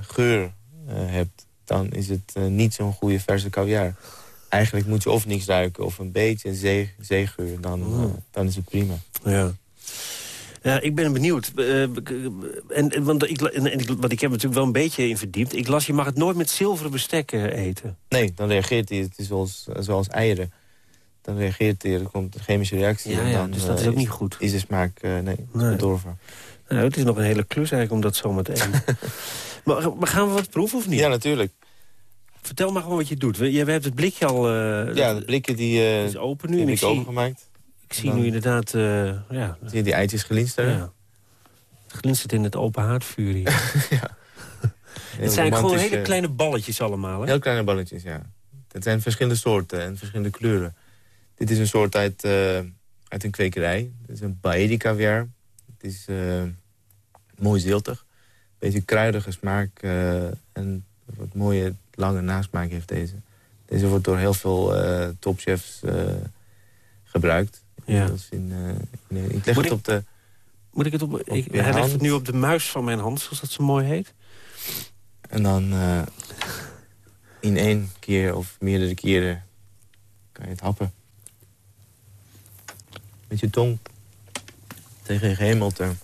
geur hebt, dan is het niet zo'n goede verse caviar. Eigenlijk moet je of niks ruiken of een beetje zee, zeegeur, dan, mm. dan is het prima. Ja. Ja, ik ben benieuwd. Uh, en, want ik, en, en, want ik heb natuurlijk wel een beetje in verdiept. Ik las, je mag het nooit met zilveren bestek eten. Nee, dan reageert hij. Het is zoals, zoals eieren. Dan reageert hij, er komt een chemische reactie. Ja, en ja dan, dus dat is ook uh, niet goed. Is de smaak, uh, nee, nee. bedorven. Nou, het is nog een hele klus eigenlijk om dat zomaar te eten. maar, maar, gaan we wat proeven of niet? Ja, natuurlijk. Vertel maar gewoon wat je doet. Je, hebben het blikje al... ja, het blikje die, is open nu. Die heb ik opengemaakt. Ik zie nu inderdaad... Uh, ja. Zie je die eitjes glinsteren? Ja. Het glinstert in het open haardvuur hier. ja. Het zijn gewoon hele kleine balletjes allemaal, hè? Heel kleine balletjes, ja. Het zijn verschillende soorten en verschillende kleuren. Dit is een soort uit, uh, uit een kwekerij. Het is een Baedi caviar. Het is uh, mooi ziltig. Beetje kruidige smaak. Uh, en wat mooie lange nasmaak heeft deze. Deze wordt door heel veel topchefs gebruikt. Ja. In, in, in, ik leg Moet het op de... Moet ik het op... Op Ik, hij legt het nu op de muis van mijn hand, zoals dat zo mooi heet. En dan eh, in één keer of meerdere keren kan je het happen. Met je tong tegen je gehemelte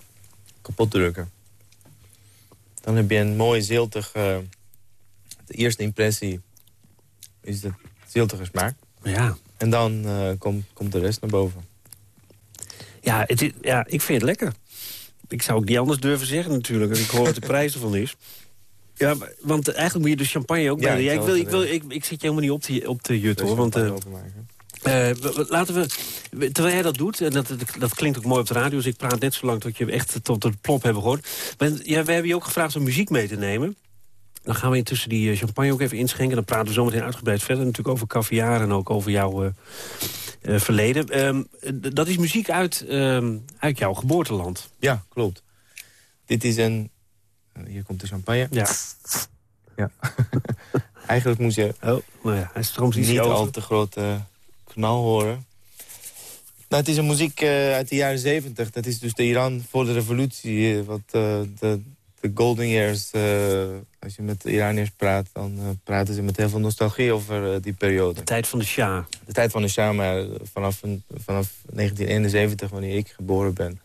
kapot drukken. Dan heb je een mooi ziltig... eh, de eerste impressie is de ziltige smaak. Ja. En dan eh, komt, komt de rest naar boven. Ja, het is, ja, ik vind het lekker. Ik zou ook niet anders durven zeggen natuurlijk. Als ik hoor wat de prijs ervan is. Ja, want eigenlijk moet je de champagne ook Ja, bij. de- ik Ja, ik, zal wil, ik, wil, ik, ik zit je helemaal niet op te, op te jutten, hoor. Want, we- laten we, terwijl jij dat doet, en dat, dat, dat klinkt ook mooi op de radio... dus ik praat net zo lang tot je echt tot de plop hebben gehoord. Maar, ja, we hebben je ook gevraagd om muziek mee te nemen. Dan gaan we intussen die eh, champagne ook even inschenken. Dan praten we zometeen uitgebreid verder. Natuurlijk over caviar en ook over jouw eh, eh, verleden. Ehm, eh, dat is muziek uit, ehm, uit jouw geboorteland. Ja, klopt. Dit is een... Hier komt de champagne. Ja. Ja. Eigenlijk moet je Oh, nou ja, hij stroomt niet al te grote knal horen. Nou, het is een muziek uit de jaren zeventig. Dat is dus de Iran voor de revolutie. wat de, de golden years... eh, als je met de Iraniërs praat, dan eh, praten ze met heel veel nostalgie over eh, die periode. De tijd van de Shah. De tijd van de Shah, maar vanaf, vanaf 1971, wanneer ik geboren ben...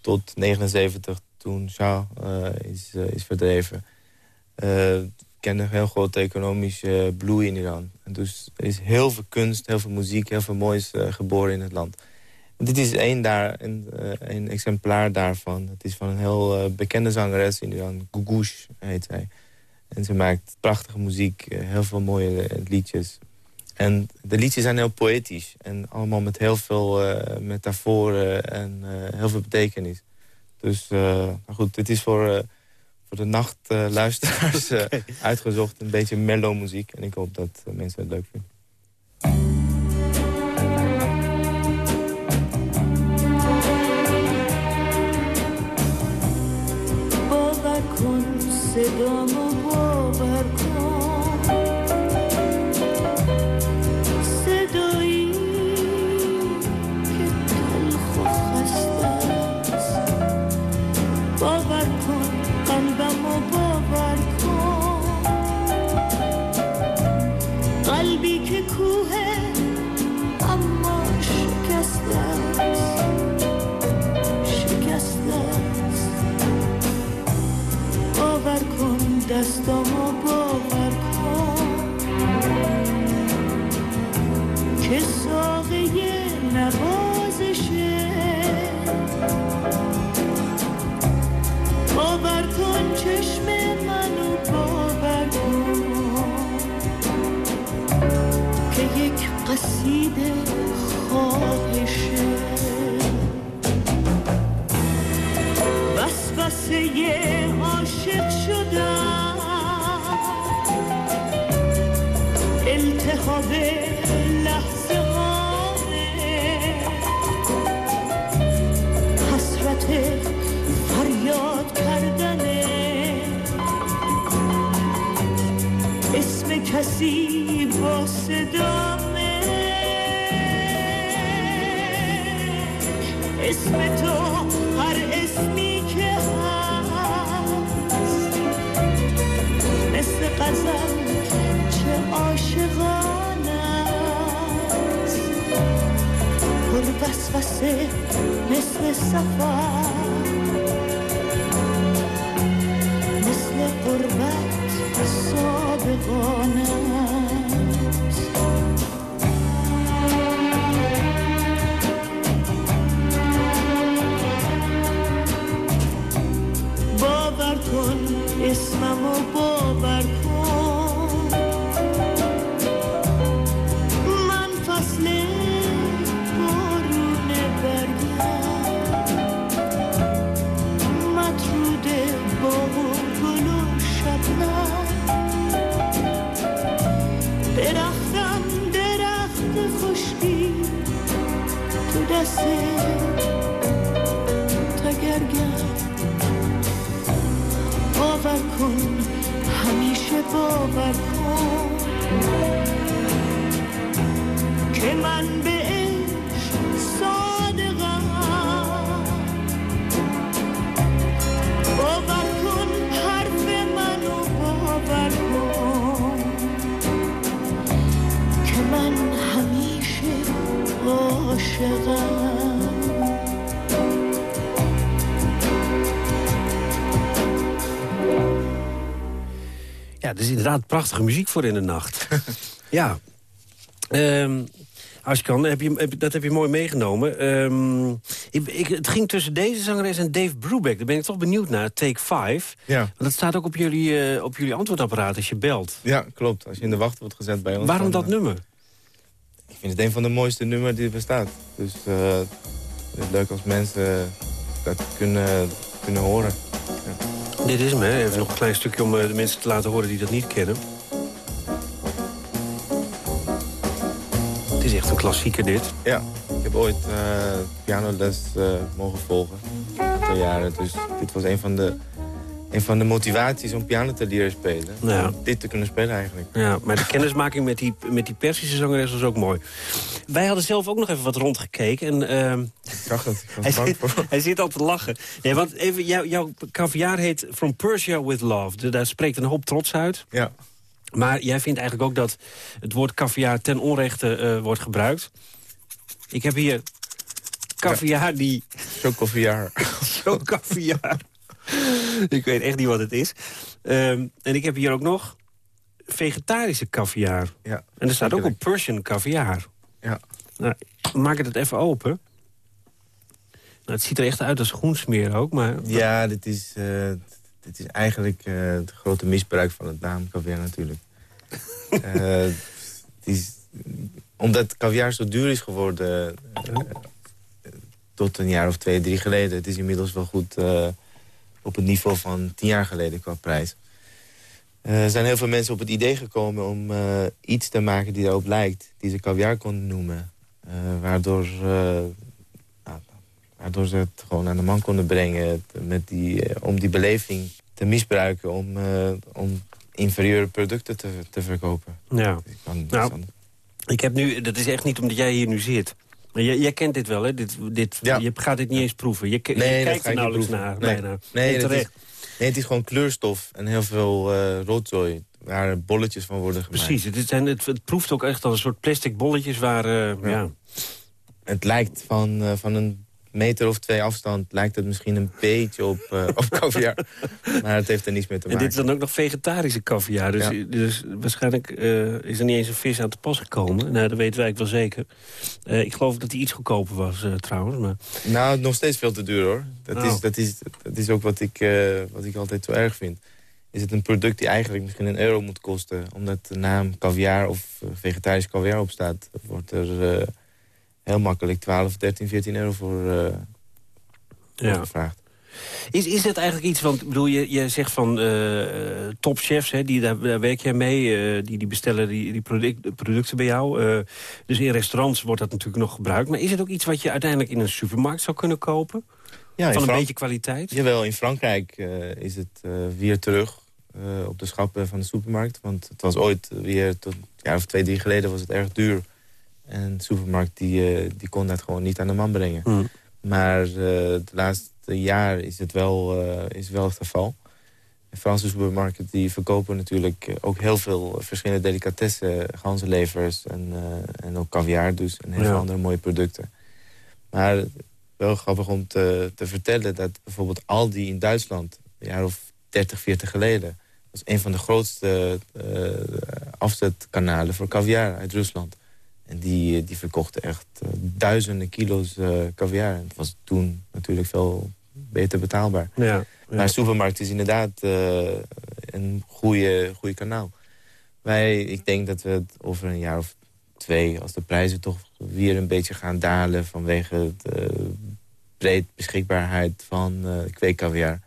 tot 79, toen Shah is, is verdreven... kende een heel grote economische bloei in Iran. En dus is heel veel kunst, heel veel muziek, heel veel moois geboren in het land. Dit is één, daar, een, eh, een exemplaar daarvan. Het is van een heel eh, bekende zangeres in Iran, Gugush heet zij. En ze maakt prachtige muziek, eh, heel veel mooie liedjes. En de liedjes zijn heel poëtisch. En allemaal met heel veel eh, metaforen en heel veel betekenis. Dus maar goed, dit is voor, voor de nachtluisteraars uitgezocht. Een beetje mellow muziek. En ik hoop dat mensen het leuk vinden. como دستامو باور کن که ساقه نوازشه باور کن چشم منو باور کن که یک قصیده خواب کسی با صدامه. اسم تو هر اسمی که هست. مثل غزل چه عاشقانه kurva sva se ne sme safa Ne sme porvat sobe Bodar Bavar kon esmamo for inderdaad prachtige muziek voor in de nacht. ja. Ehm, als je kan, heb je, heb, dat heb je mooi meegenomen. Ehm, ik, ik, het ging tussen deze zangeres en Dave Brubeck. Daar ben ik toch benieuwd naar, Take 5. Ja. Want dat staat ook op jullie, eh, op jullie antwoordapparaat als je belt. ja, klopt. Als je in de wacht wordt gezet bij ons... Waarom dat eh, nummer? Ik vind het een van de mooiste nummers die er bestaat. Dus eh, het is leuk als mensen dat kunnen, kunnen horen. Dit is hè? Even nog een klein stukje om eh, de mensen te laten horen die dat niet kennen. Het is echt een klassieker, dit. Ja, ik heb ooit eh pianoles eh, mogen volgen. Een aantal jaren. Dus dit was een van de, een van de motivaties om piano te leren spelen. Ja. Om dit te kunnen spelen eigenlijk. Ja, maar de kennismaking met die, met die Persische zangeres was ook mooi. Wij hadden zelf ook nog even wat rondgekeken. En, Ik zag was hij, zit, hij zit al te lachen. Nee, want even, jou, jouw caviar heet From Persia with Love. Daar spreekt een hoop trots uit. Ja. Maar jij vindt eigenlijk ook dat het woord caviar ten onrechte eh, wordt gebruikt. Ik heb hier caviar die... Chocoviaar. Zo'n caviar. ik weet echt niet wat het is. Ehm, en ik heb hier ook nog vegetarische caviar. Ja. En er staat ook op Persian caviar. Ja. Nou, maak het even open. Nou, het ziet er echt uit als groensmeer ook, maar... Ja, dit is, eh, dit is eigenlijk eh, het grote misbruik van het naam caviar natuurlijk. Eh, het is, omdat caviar zo duur is geworden... tot een jaar of twee, drie geleden. Het is inmiddels wel goed op het niveau van tien jaar geleden qua prijs. Eh, er zijn heel veel mensen op het idee gekomen om eh, iets te maken die daarop lijkt. Die ze caviar konden noemen. Eh, waardoor, nou, waardoor ze het gewoon aan de man konden brengen. Met die, om die beleving te misbruiken om, om inferieure producten te, te verkopen. Ja. Ik kan Nou. Ik heb nu, dat is echt niet omdat jij hier nu zit. Jij, jij kent dit wel, hè? Dit, dit, Ja. Je gaat dit niet eens proeven. Je, Nee, kijkt er nauwelijks naar. Nee. bijna. Nee, En dat is, terecht. nee, het is gewoon kleurstof en heel veel eh rotzooi. Waar bolletjes van worden gemaakt. Precies, het, zijn, het, het proeft ook echt als een soort plastic bolletjes waar... eh, ja. Ja. Het lijkt van, eh, van een meter of twee afstand... lijkt het misschien een beetje op, op caviar. maar het heeft er niets mee te En maken. dit is dan ook nog vegetarische caviar. Dus, Ja. dus waarschijnlijk eh, is er niet eens een vis aan te pas gekomen. Nou, dat weten wij eigenlijk wel zeker. Eh, ik geloof dat die iets goedkoper was trouwens. Maar... Nou, nog steeds veel te duur, hoor. Dat, Oh. is, dat, is, dat is ook wat ik, wat ik altijd zo erg vind. is het een product die eigenlijk misschien een euro moet kosten. Omdat de naam caviar of vegetarisch caviar op staat... wordt er heel makkelijk 12, 13, 14 euro voor, eh, voor Ja. gevraagd. Is, is het eigenlijk iets, want bedoel, je, je zegt van eh, topchefs, hè, die, daar, daar werk jij mee, eh, die, die bestellen die, die product, producten bij jou. eh, dus in restaurants wordt dat natuurlijk nog gebruikt. Maar is het ook iets wat je uiteindelijk in een supermarkt zou kunnen kopen? Ja, van een beetje kwaliteit? Jawel, in Frankrijk eh, is het eh, weer terug eh, op de schappen van de supermarkt. Want het was ooit weer, tot een jaar of twee, drie geleden was het erg duur. En de supermarkt die, eh, die kon dat gewoon niet aan de man brengen. Hm. Maar eh de laatste jaar is het wel, eh, is wel het geval. De Franse supermarkten die verkopen natuurlijk eh, ook heel veel verschillende delicatessen. Ganzenlevers en, eh, en ook caviar dus. En heel Ja. veel andere mooie producten. Maar wel grappig om te, te vertellen dat bijvoorbeeld Aldi in Duitsland... een jaar of 30, 40 geleden... was een van de grootste eh, afzetkanalen voor caviar uit Rusland. En die, die verkochten echt eh, duizenden kilo's eh caviar. En het was toen natuurlijk veel beter betaalbaar. Ja, ja. Maar supermarkt is inderdaad eh, een goede, goede kanaal. Wij, ik denk dat we het over een jaar of twee... als de prijzen toch weer een beetje gaan dalen... vanwege de eh, breed beschikbaarheid van eh kweekcaviar...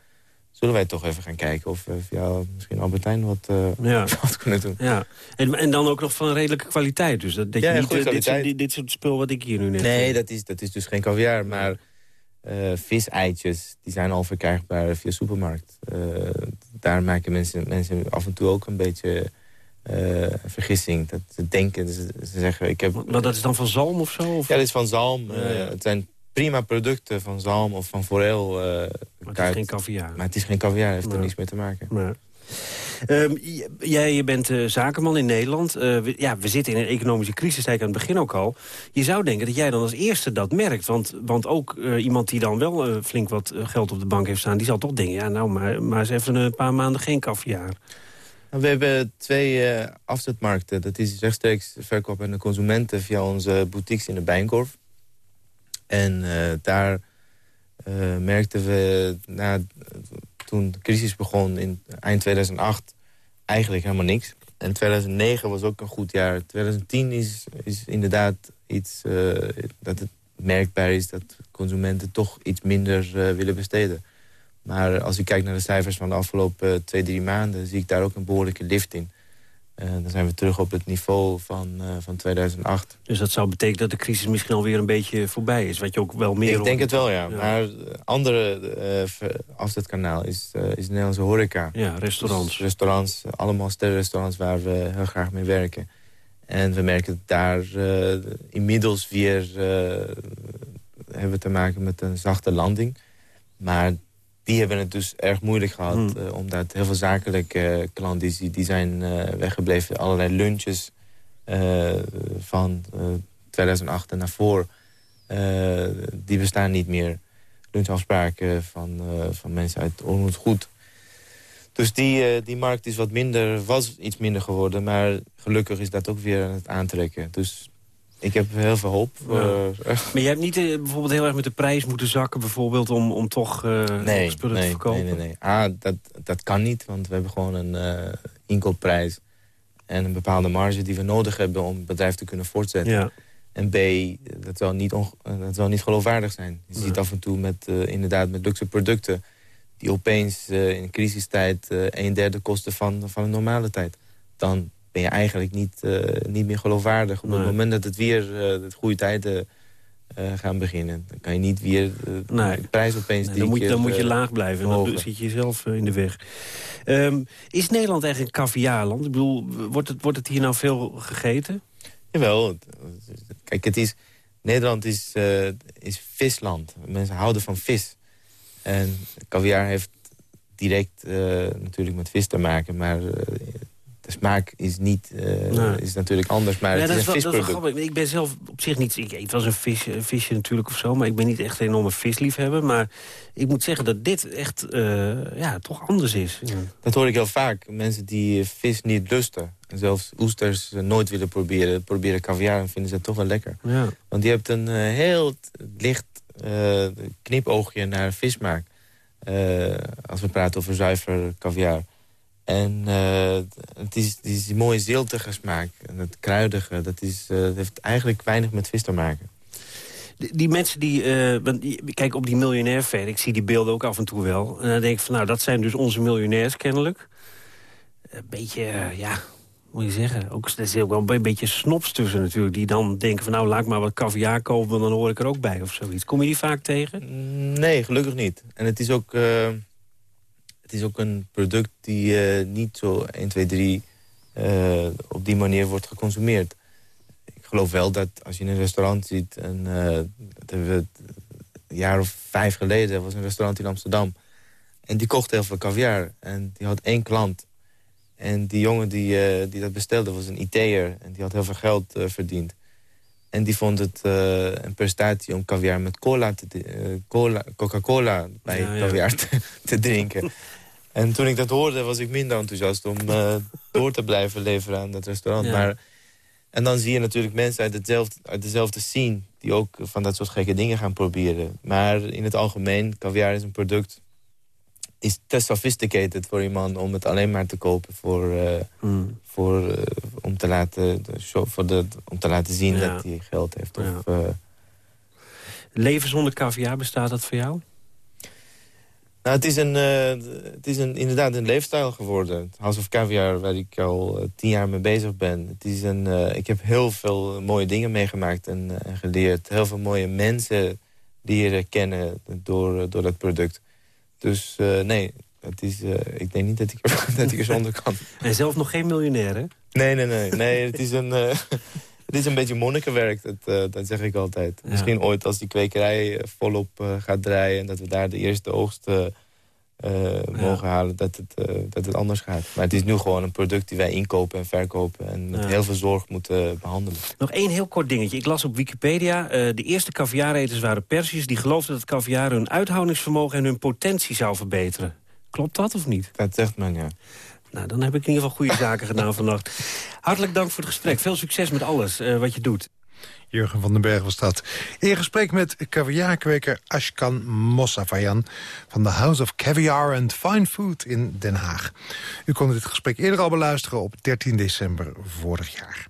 zullen wij toch even gaan kijken of we via misschien Albertijn wat, eh, Ja. wat kunnen doen. Ja, en, en dan ook nog van redelijke kwaliteit. Dus dat, dat Ja, je niet eh, dit, soort- dit, dit soort spul wat ik hier nu net... Nee, dat is, dat is dus geen caviar. Maar eh viseitjes, die zijn al verkrijgbaar via supermarkt. Eh, daar maken mensen, mensen af en toe ook een beetje eh, vergissing. Dat ze denken, ze, ze zeggen... Ik heb, Maar dat is dan van zalm of zo? Of? Ja, dit is van zalm. Eh, het zijn prima producten van zalm of van forel. eh, maar het is geen caviar. maar het is geen caviar, heeft er niks mee te maken. Maar, Ehm, jij je bent eh, zakenman in Nederland. Eh, we, ja, we zitten in een economische crisis, zei ik aan het begin ook al. Je zou denken dat jij dan als eerste dat merkt. Want, want ook iemand die dan wel flink wat geld op de bank heeft staan... die zal toch denken, ja, nou, maar, maar eens even een paar maanden geen caviar. Nou, We hebben twee afzetmarkten. Dat is rechtstreeks verkoop aan de consumenten via onze boutiques in de Bijenkorf. En eh, daar eh, merkten we, na, toen de crisis begon in eind 2008, eigenlijk helemaal niks. En 2009 was ook een goed jaar. 2010 is, is inderdaad iets eh, dat het merkbaar is dat consumenten toch iets minder willen besteden. Maar als ik kijk naar de cijfers van de afgelopen twee, drie maanden... zie ik daar ook een behoorlijke lift in. Eh, dan zijn we terug op het niveau van, eh, van 2008. Dus dat zou betekenen dat de crisis misschien alweer een beetje voorbij is. Wat je ook wel meer ik hoort. denk het wel, ja. Ja. Maar eh, andere eh, ver- afzetkanaal is, eh, is de Nederlandse horeca. Ja, restaurants. Dus restaurants, allemaal sterrenrestaurants waar we heel graag mee werken. En we merken dat daar eh, inmiddels weer eh, hebben we te maken met een zachte landing. Maar die hebben het dus erg moeilijk gehad. Hmm. eh, omdat heel veel zakelijke eh, klanten die, die zijn eh, weggebleven. Allerlei lunches van eh, 2008 en daarvoor, eh, die bestaan niet meer. Lunchafspraken van, van mensen uit Onroet Goed. Dus die, die markt is wat minder, was iets minder geworden. Maar gelukkig is dat ook weer aan het aantrekken. Dus ik heb heel veel hoop. Ja. eh, Maar jij hebt niet eh, bijvoorbeeld heel erg met de prijs moeten zakken... bijvoorbeeld om, om toch nee, spullen nee, te verkopen? nee, nee, nee. A, dat, dat kan niet, want we hebben gewoon een inkoopprijs... en een bepaalde marge die we nodig hebben om het bedrijf te kunnen voortzetten. Ja. En B, dat zal niet, dat zal niet geloofwaardig zijn. Je ziet af en toe met, inderdaad met luxe producten... die opeens in crisistijd een derde kosten van, van een normale tijd. Dan ben je eigenlijk niet, eh, niet meer geloofwaardig. Op Nee. het moment dat het weer eh, de goede tijden eh, gaan beginnen... dan kan je niet weer Nee. de prijs opeens Nee, dan, moet je, dan moet je laag blijven. En dan zit je jezelf in de weg. Ehm, is Nederland eigenlijk een caviarland? Ik bedoel, wordt het, wordt het hier nou veel gegeten? Jawel. Kijk, het is, Nederland is, is visland. Mensen houden van vis. En caviar heeft direct natuurlijk met vis te maken. Maar de smaak is, niet, eh, is natuurlijk anders. Maar ja, het dat, is is een wel, dat is wel. Ik ben zelf op zich niet... Ik eet wel eens een vis, een visje natuurlijk of zo... maar ik ben niet echt een enorme visliefhebber. Maar ik moet zeggen dat dit echt eh, ja, toch anders is. Ja. Dat hoor ik heel vaak. Mensen die eh, vis niet lusten. En zelfs oesters eh, nooit willen proberen. Proberen caviar en vinden ze toch wel lekker. Ja. Want je hebt een eh, heel licht eh, knipoogje naar vismaak. Eh, als we praten over zuiver caviar. En uh, het is, die mooie ziltige smaak en het kruidige... dat, is, uh, dat heeft eigenlijk weinig met vis te maken. Die, die mensen die... Uh, want, kijk, op die miljonair ver, ik zie die beelden ook af en toe wel. En dan denk ik van, nou, dat zijn dus onze miljonairs kennelijk. Een beetje, ja, moet je zeggen. Ook, er zit ook wel een beetje snops tussen natuurlijk. Die dan denken van, nou, laat ik maar wat caviar kopen... dan hoor ik er ook bij of zoiets. Kom je die vaak tegen? Nee, gelukkig niet. En het is ook het is ook een product die uh, niet zo 1, 2, 3 uh, op die manier wordt geconsumeerd. Ik geloof wel dat als je in een restaurant ziet... en uh, dat hebben we een jaar of vijf geleden... was een restaurant in Amsterdam. En die kocht heel veel caviar. En die had één klant. En die jongen die, uh, die dat bestelde was een IT'er. En die had heel veel geld uh, verdiend. En die vond het uh, een prestatie om caviar met cola te, cola, Coca-Cola bij ja, caviar ja. te, te, drinken. En toen ik dat hoorde, was ik minder enthousiast om uh, door te blijven leveren aan dat restaurant. Ja. Maar, en dan zie je natuurlijk mensen uit, hetzelfde, uit dezelfde scene... die ook van dat soort gekke dingen gaan proberen. Maar in het algemeen, caviar is een product... is te sophisticated voor iemand om het alleen maar te kopen... voor, uh, mm. voor, uh, om, te laten, voor de, om te laten zien ja. dat hij geld heeft. Of, ja. Leven zonder caviar, bestaat dat voor jou? Nou, het is, een, uh, het is een, inderdaad een leefstijl geworden. House of Caviar, waar ik al uh, tien jaar mee bezig ben. Het is een, uh, ik heb heel veel mooie dingen meegemaakt en, en, geleerd. Heel veel mooie mensen leren kennen door, door dat product. Dus nee, het is, ik denk niet dat ik, dat ik er zonder kan. En zelf nog geen miljonair, hè? Nee, nee, nee. nee het is een... Het is een beetje monnikenwerk, dat, uh, dat zeg ik altijd. Ja. Misschien ooit als die kwekerij eh, volop uh, gaat draaien... en dat we daar de eerste oogst uh, mogen ja. halen, dat het, dat het anders gaat. Maar het is nu gewoon een product die wij inkopen en verkopen... en met ja. heel veel zorg moeten behandelen. Nog één heel kort dingetje. Ik las op Wikipedia... de eerste caviareters waren Persiërs... die geloofden dat caviar hun uithoudingsvermogen en hun potentie zou verbeteren. Klopt dat of niet? Dat zegt men, ja. Nou, dan heb ik in ieder geval goede zaken gedaan vannacht. Hartelijk dank voor het gesprek. Veel succes met alles uh, wat je doet. Jurgen van den Berg was dat. In gesprek met caviarkweker Ashkan Mossafayan... van de House of Caviar and Fine Food in Den Haag. U kon dit gesprek eerder al beluisteren op 13 december vorig jaar.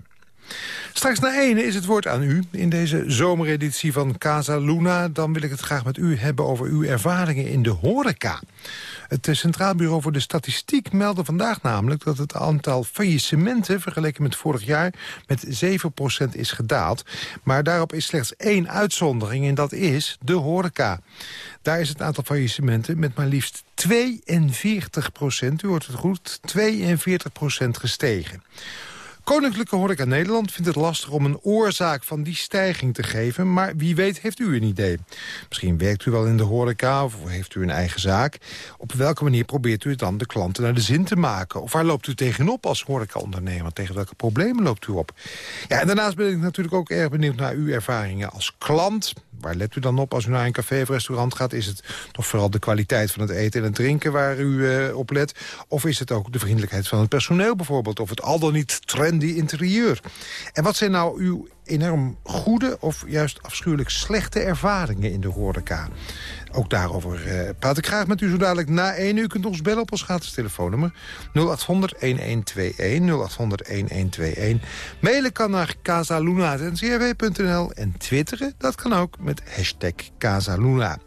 Straks na ene is het woord aan u in deze zomereditie van Casa Luna. Dan wil ik het graag met u hebben over uw ervaringen in de horeca. Het Centraal Bureau voor de Statistiek meldde vandaag namelijk... dat het aantal faillissementen vergeleken met vorig jaar... met 7% is gedaald. Maar daarop is slechts één uitzondering en dat is de horeca. Daar is het aantal faillissementen met maar liefst 42% u hoort het goed, 42% gestegen. Koninklijke Horeca Nederland vindt het lastig om een oorzaak van die stijging te geven. Maar wie weet heeft u een idee. Misschien werkt u wel in de horeca of heeft u een eigen zaak. Op welke manier probeert u dan de klanten naar de zin te maken? Of waar loopt u tegenop als horecaondernemer? Tegen welke problemen loopt u op? Ja, en daarnaast ben ik natuurlijk ook erg benieuwd naar uw ervaringen als klant. Waar let u dan op als u naar een café of restaurant gaat? Is het toch vooral de kwaliteit van het eten en het drinken waar u uh, op let? Of is het ook de vriendelijkheid van het personeel bijvoorbeeld? Of het al dan niet trendy interieur? En wat zijn nou uw enorm goede of juist afschuwelijk slechte ervaringen in de horeca? Ook daarover uh, praat ik graag met u zo dadelijk na 1 U kunt ons bellen op ons gratis telefoonnummer 0800-1121, 0800-1121. Mailen kan naar casaluna.ncrw.nl en twitteren, dat kan ook met hashtag Casaluna.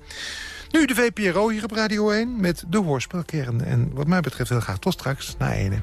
Nu de VPRO hier op Radio 1 met de hoorspelkern. En wat mij betreft heel graag tot straks na 1.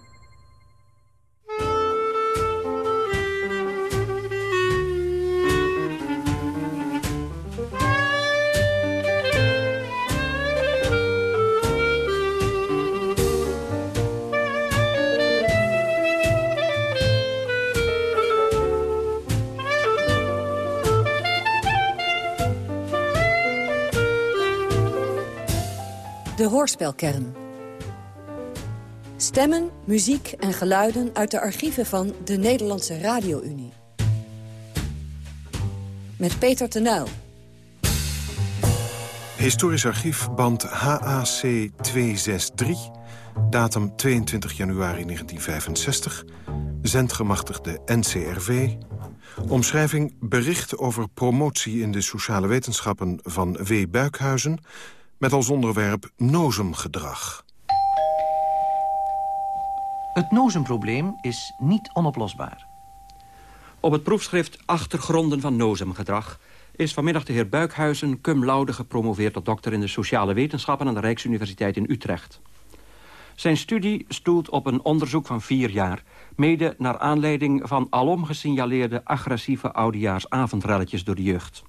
Hoorspelkern. Stemmen, muziek en geluiden uit de archieven van de Nederlandse Radio-Unie. Met Peter Tenuil. Historisch archief, band HAC 263, datum 22 januari 1965, zendgemachtigde NCRV, omschrijving bericht over promotie in de sociale wetenschappen van W. Buikhuizen, met als onderwerp nozemgedrag. Het nozemprobleem is niet onoplosbaar. Op het proefschrift Achtergronden van nozemgedrag... is vanmiddag de heer Buikhuizen cum laude gepromoveerd... tot dokter in de sociale wetenschappen aan de Rijksuniversiteit in Utrecht. Zijn studie stoelt op een onderzoek van vier jaar... mede naar aanleiding van alom gesignaleerde agressieve oudejaarsavondrelletjes door de jeugd.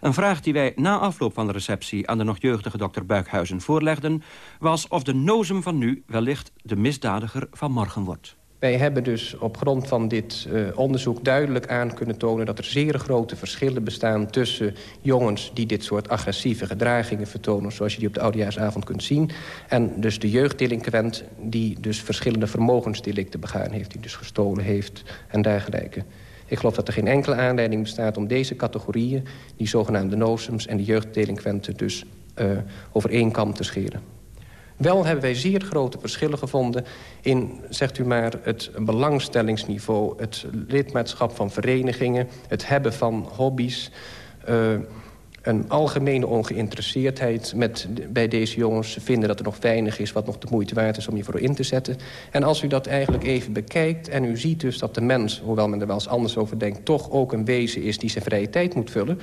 Een vraag die wij na afloop van de receptie aan de nog jeugdige dokter Buikhuizen voorlegden... was of de nozem van nu wellicht de misdadiger van morgen wordt. Wij hebben dus op grond van dit uh, onderzoek duidelijk aan kunnen tonen... dat er zeer grote verschillen bestaan tussen jongens... die dit soort agressieve gedragingen vertonen... zoals je die op de oudejaarsavond kunt zien... en dus de jeugddelinquent die dus verschillende vermogensdelicten begaan heeft... die dus gestolen heeft en dergelijke. Ik geloof dat er geen enkele aanleiding bestaat om deze categorieën... die zogenaamde nozems en de jeugddelinquenten dus uh, over één kam te scheren. Wel hebben wij zeer grote verschillen gevonden in, zegt u maar, het belangstellingsniveau... het lidmaatschap van verenigingen, het hebben van hobby's... Uh, een algemene ongeïnteresseerdheid met, bij deze jongens. Ze vinden dat er nog weinig is wat nog de moeite waard is om je voor in te zetten. En als u dat eigenlijk even bekijkt en u ziet dus dat de mens... hoewel men er wel eens anders over denkt... toch ook een wezen is die zijn vrije tijd moet vullen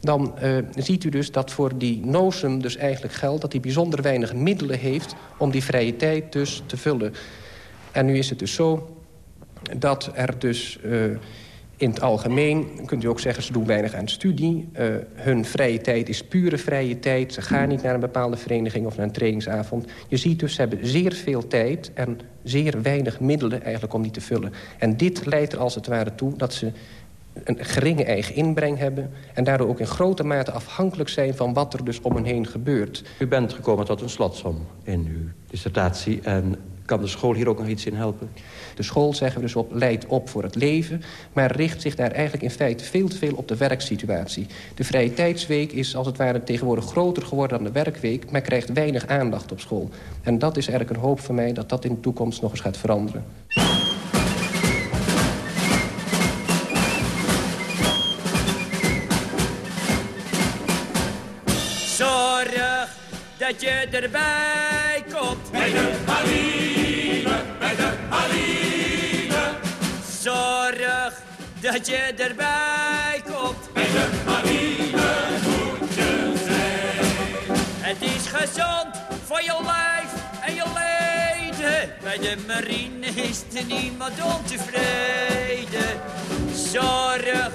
dan uh, ziet u dus dat voor die nozem dus eigenlijk geldt... dat hij bijzonder weinig middelen heeft om die vrije tijd dus te vullen. En nu is het dus zo dat er dus... Uh, in het algemeen kunt u ook zeggen, ze doen weinig aan studie. Uh, hun vrije tijd is pure vrije tijd. Ze gaan niet naar een bepaalde vereniging of naar een trainingsavond. Je ziet dus, ze hebben zeer veel tijd en zeer weinig middelen eigenlijk om die te vullen. En dit leidt er als het ware toe dat ze een geringe eigen inbreng hebben... en daardoor ook in grote mate afhankelijk zijn van wat er dus om hen heen gebeurt. U bent gekomen tot een slotsom in uw dissertatie... en kan de school hier ook nog iets in helpen? De school, zeggen we dus op, leidt op voor het leven... maar richt zich daar eigenlijk in feite veel te veel op de werksituatie. De vrije tijdsweek is als het ware tegenwoordig groter geworden dan de werkweek... maar krijgt weinig aandacht op school. En dat is eigenlijk een hoop voor mij dat dat in de toekomst nog eens gaat veranderen. Zorg dat je erbij komt. Bij de marine, dat je erbij komt. Bij de marine moet je zijn. Het is gezond voor je lijf en je leden. Bij de marine is er niemand ontevreden. Zorg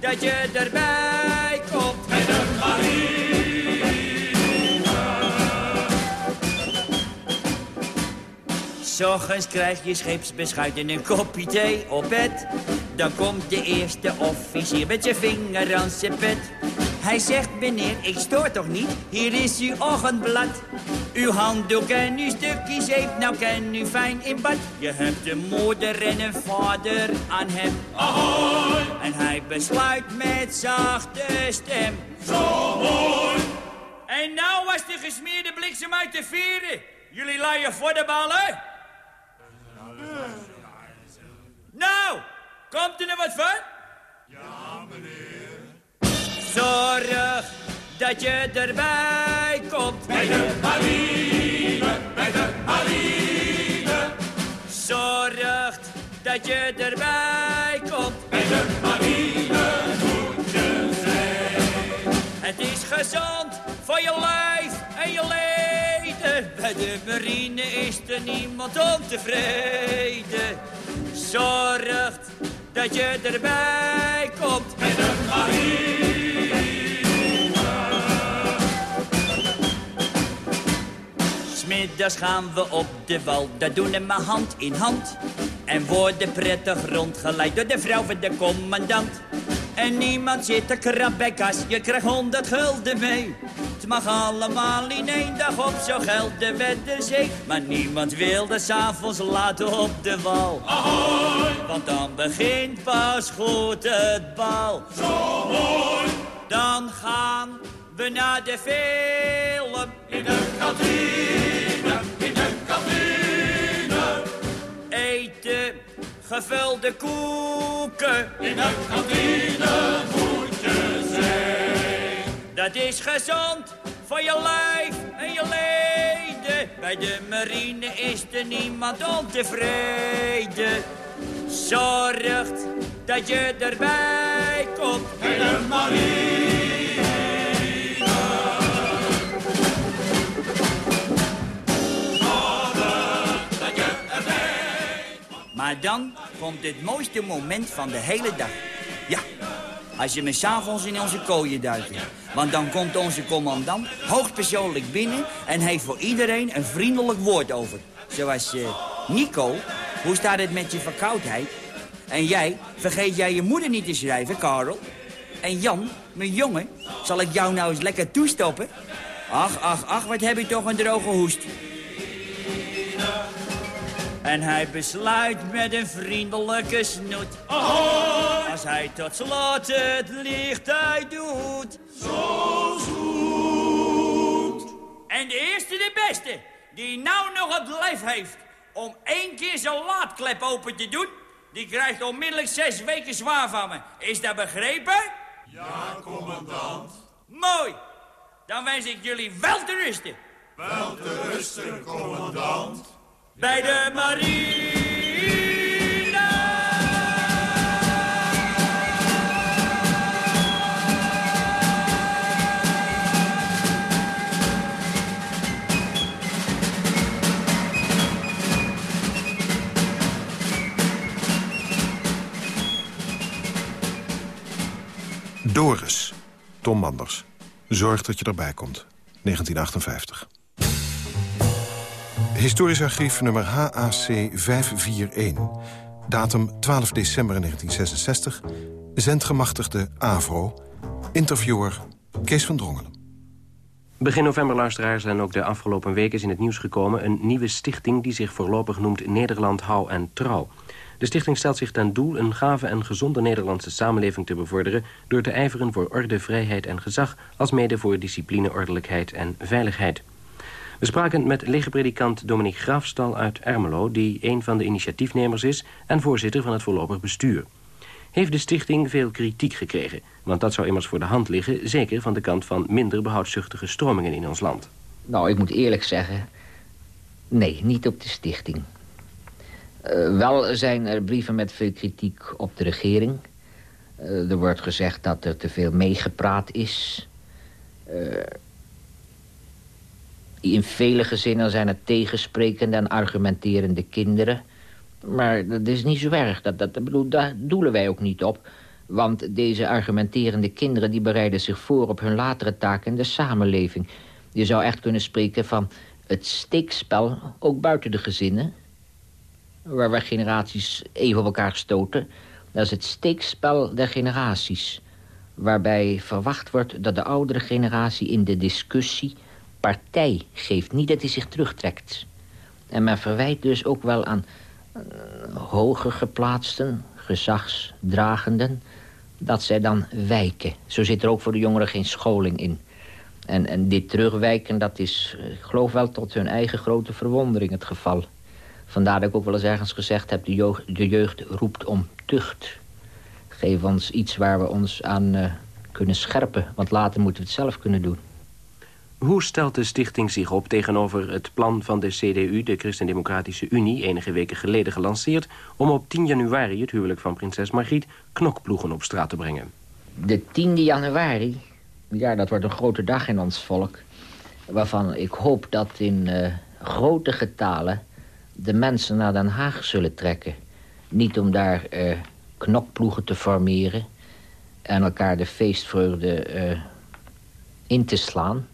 dat je erbij komt. Bij de marine. S'ochtends krijg je scheepsbeschuit en een kopje thee op bed. Dan komt de eerste officier met zijn vinger aan zijn pet. Hij zegt, meneer, ik stoor toch niet? Hier is uw ochtendblad. Uw handdoek en uw stukje zeep, nou kan u fijn in bad. Je hebt een moeder en een vader aan hem. Ahoy! En hij besluit met zachte stem. Zo mooi! En nou was de gesmeerde bliksem uit de veren. Jullie laaien voor de ballen? Nou, komt er nog wat van? Ja, meneer. Zorg dat je erbij komt. Bij de marine, bij de marine. Zorg dat je erbij komt. Bij de marine moet je zijn. gezond voor je lijf en je leden. Bij de marine is er niemand ontevreden. Zorgt dat je erbij komt bij de marine. Smiddags gaan we op de wal, dat doen we maar hand in hand. En worden prettig rondgeleid door de vrouw van de commandant. En niemand zit er krab bij kas, je krijgt honderd gulden mee. Het mag allemaal in één dag op, zo geldt de wet de zee. Maar niemand wil de s'avonds laten op de wal. Ahoy! Want dan begint pas goed het bal. Zo mooi! Dan gaan we naar de film. In de kantine, in de kantine. Eten, gevulde koeken. In de kantine moet je zijn. Dat is gezond voor je lijf en je leden. Bij de marine is er niemand ontevreden. Zorgt dat je erbij komt. Bij de marine. Maar dan komt het mooiste moment van de hele dag. Ja, als je me s'avonds in onze kooien duikt. Want dan komt onze commandant hoogpersoonlijk binnen... en heeft voor iedereen een vriendelijk woord over. Zoals, eh, Nico, hoe staat het met je verkoudheid? En jij, vergeet jij je moeder niet te schrijven, Karel? En Jan, mijn jongen, zal ik jou nou eens lekker toestoppen? Ach, ach, ach, wat heb je toch een droge hoest. En hij besluit met een vriendelijke snoet. Ahoy! Als hij tot slot het licht uit doet. Zo zoet. En de eerste de beste, die nou nog het lijf heeft... om één keer zijn laadklep open te doen... die krijgt onmiddellijk zes weken zwaar van me. Is dat begrepen? Ja, commandant. Mooi. Dan wens ik jullie wel te rusten. Wel te rusten, commandant. Bij de marine. Doris, Tom Manders. Zorg dat je erbij komt. 1958. Historisch archief nummer HAC 541. Datum 12 december 1966. Zendgemachtigde AVRO. Interviewer Kees van Drongelen. Begin november, luisteraars, en ook de afgelopen weken is in het nieuws gekomen... een nieuwe stichting die zich voorlopig noemt Nederland Hou en Trouw. De stichting stelt zich ten doel een gave en gezonde Nederlandse samenleving te bevorderen... door te ijveren voor orde, vrijheid en gezag... als mede voor discipline, ordelijkheid en veiligheid. We spraken met legerpredikant Dominique Graafstal uit Ermelo... die een van de initiatiefnemers is en voorzitter van het voorlopig bestuur. Heeft de stichting veel kritiek gekregen? Want dat zou immers voor de hand liggen... zeker van de kant van minder behoudzuchtige stromingen in ons land. Nou, ik moet eerlijk zeggen... nee, niet op de stichting. Uh, wel zijn er brieven met veel kritiek op de regering. Uh, er wordt gezegd dat er te veel meegepraat is... Uh, in vele gezinnen zijn het tegensprekende en argumenterende kinderen. Maar dat is niet zo erg. Dat, dat, bedoel, daar doelen wij ook niet op. Want deze argumenterende kinderen die bereiden zich voor op hun latere taken in de samenleving. Je zou echt kunnen spreken van het steekspel, ook buiten de gezinnen. Waar we generaties even op elkaar stoten. Dat is het steekspel der generaties. Waarbij verwacht wordt dat de oudere generatie in de discussie partij geeft. Niet dat hij zich terugtrekt. En men verwijt dus ook wel aan uh, hoger geplaatsten, gezagsdragenden... dat zij dan wijken. Zo zit er ook voor de jongeren geen scholing in. En, en dit terugwijken, dat is, eh, ik geloof wel tot hun eigen grote verwondering het geval. Vandaar dat ik ook wel eens ergens gezegd heb... de jeugd, roept om tucht. Geef ons iets waar we ons aan uh, kunnen scherpen. Want later moeten we het zelf kunnen doen. Hoe stelt de stichting zich op tegenover het plan van de CDU, de Christendemocratische Unie, enige weken geleden gelanceerd, om op 10 januari het huwelijk van prinses Margriet knokploegen op straat te brengen? De 10 januari? Ja, dat wordt een grote dag in ons volk. Waarvan ik hoop dat in uh, grote getalen de mensen naar Den Haag zullen trekken. Niet om daar uh, knokploegen te formeren... en elkaar de feestvreugde uh, in te slaan...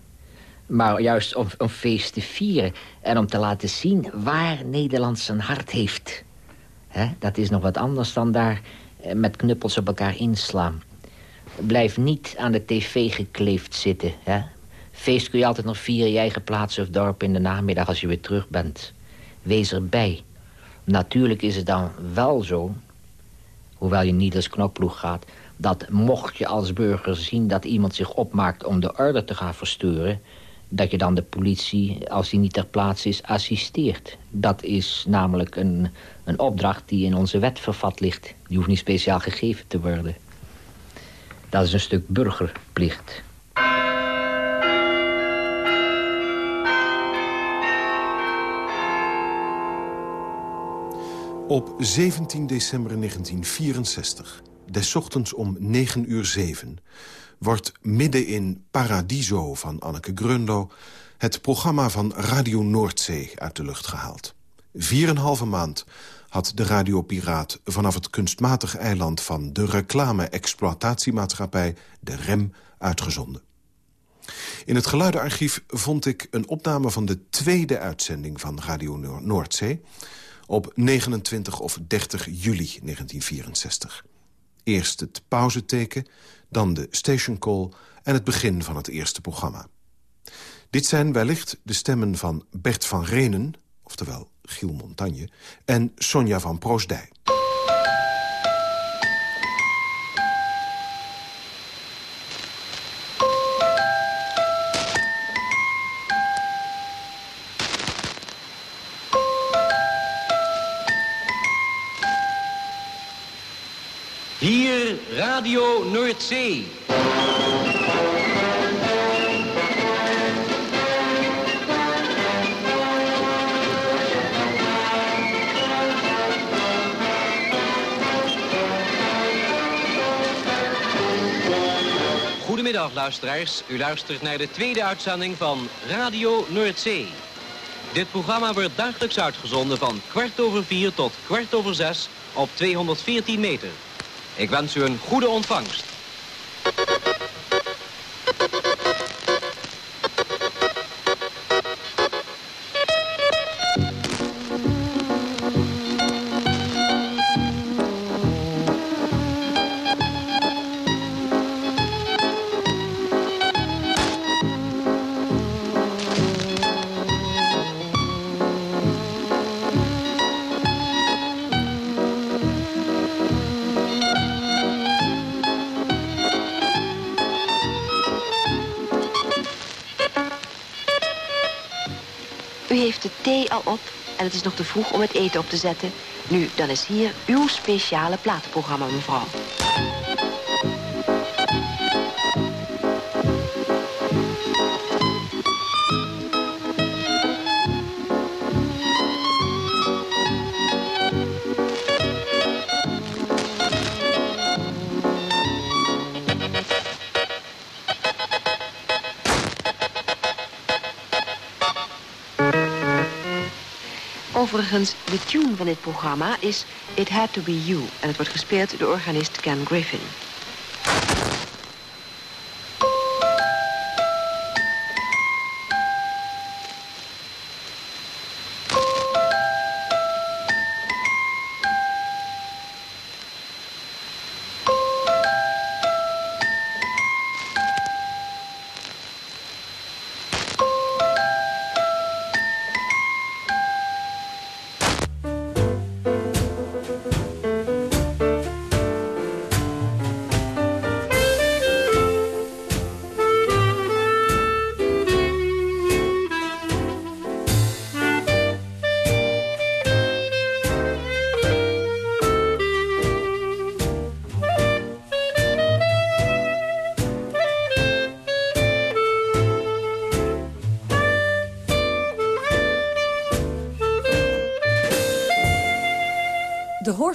maar juist om een feest te vieren... en om te laten zien waar Nederland zijn hart heeft. He, dat is nog wat anders dan daar met knuppels op elkaar inslaan. Blijf niet aan de tv gekleefd zitten. Feest kun je altijd nog vieren, je eigen plaats of dorp in de namiddag als je weer terug bent. Wees erbij. Natuurlijk is het dan wel zo, hoewel je niet als knokploeg gaat... dat mocht je als burger zien dat iemand zich opmaakt om de orde te gaan verstoren... dat je dan de politie, als die niet ter plaatse is, assisteert. Dat is namelijk een, een opdracht die in onze wet vervat ligt. Die hoeft niet speciaal gegeven te worden. Dat is een stuk burgerplicht. Op 17 december 1964, des ochtends om 9 uur 7... wordt midden in Paradiso van Anneke Grundo... het programma van Radio Noordzee uit de lucht gehaald. Vier en halve maand had de radiopiraat vanaf het kunstmatige eiland... van de reclame-exploitatiemaatschappij, de REM, uitgezonden. In het geluidenarchief vond ik een opname van de tweede uitzending van Radio Noordzee op 29 of 30 juli 1964. Eerst het pauzeteken, dan de station call en het begin van het eerste programma. Dit zijn wellicht de stemmen van Bert van Renen, oftewel Giel Montagne, en Sonja van Proosdij. Radio Noordzee. Goedemiddag luisteraars. U luistert naar de tweede uitzending van Radio Noordzee. Dit programma wordt dagelijks uitgezonden van kwart over vier tot kwart over zes op 214 meter. Ik wens u een goede ontvangst. Al op en het is nog te vroeg om het eten op te zetten. Nu, dan is hier uw speciale platenprogramma, mevrouw. De tune van dit programma is It Had To Be You... en het wordt gespeeld door organist Ken Griffin.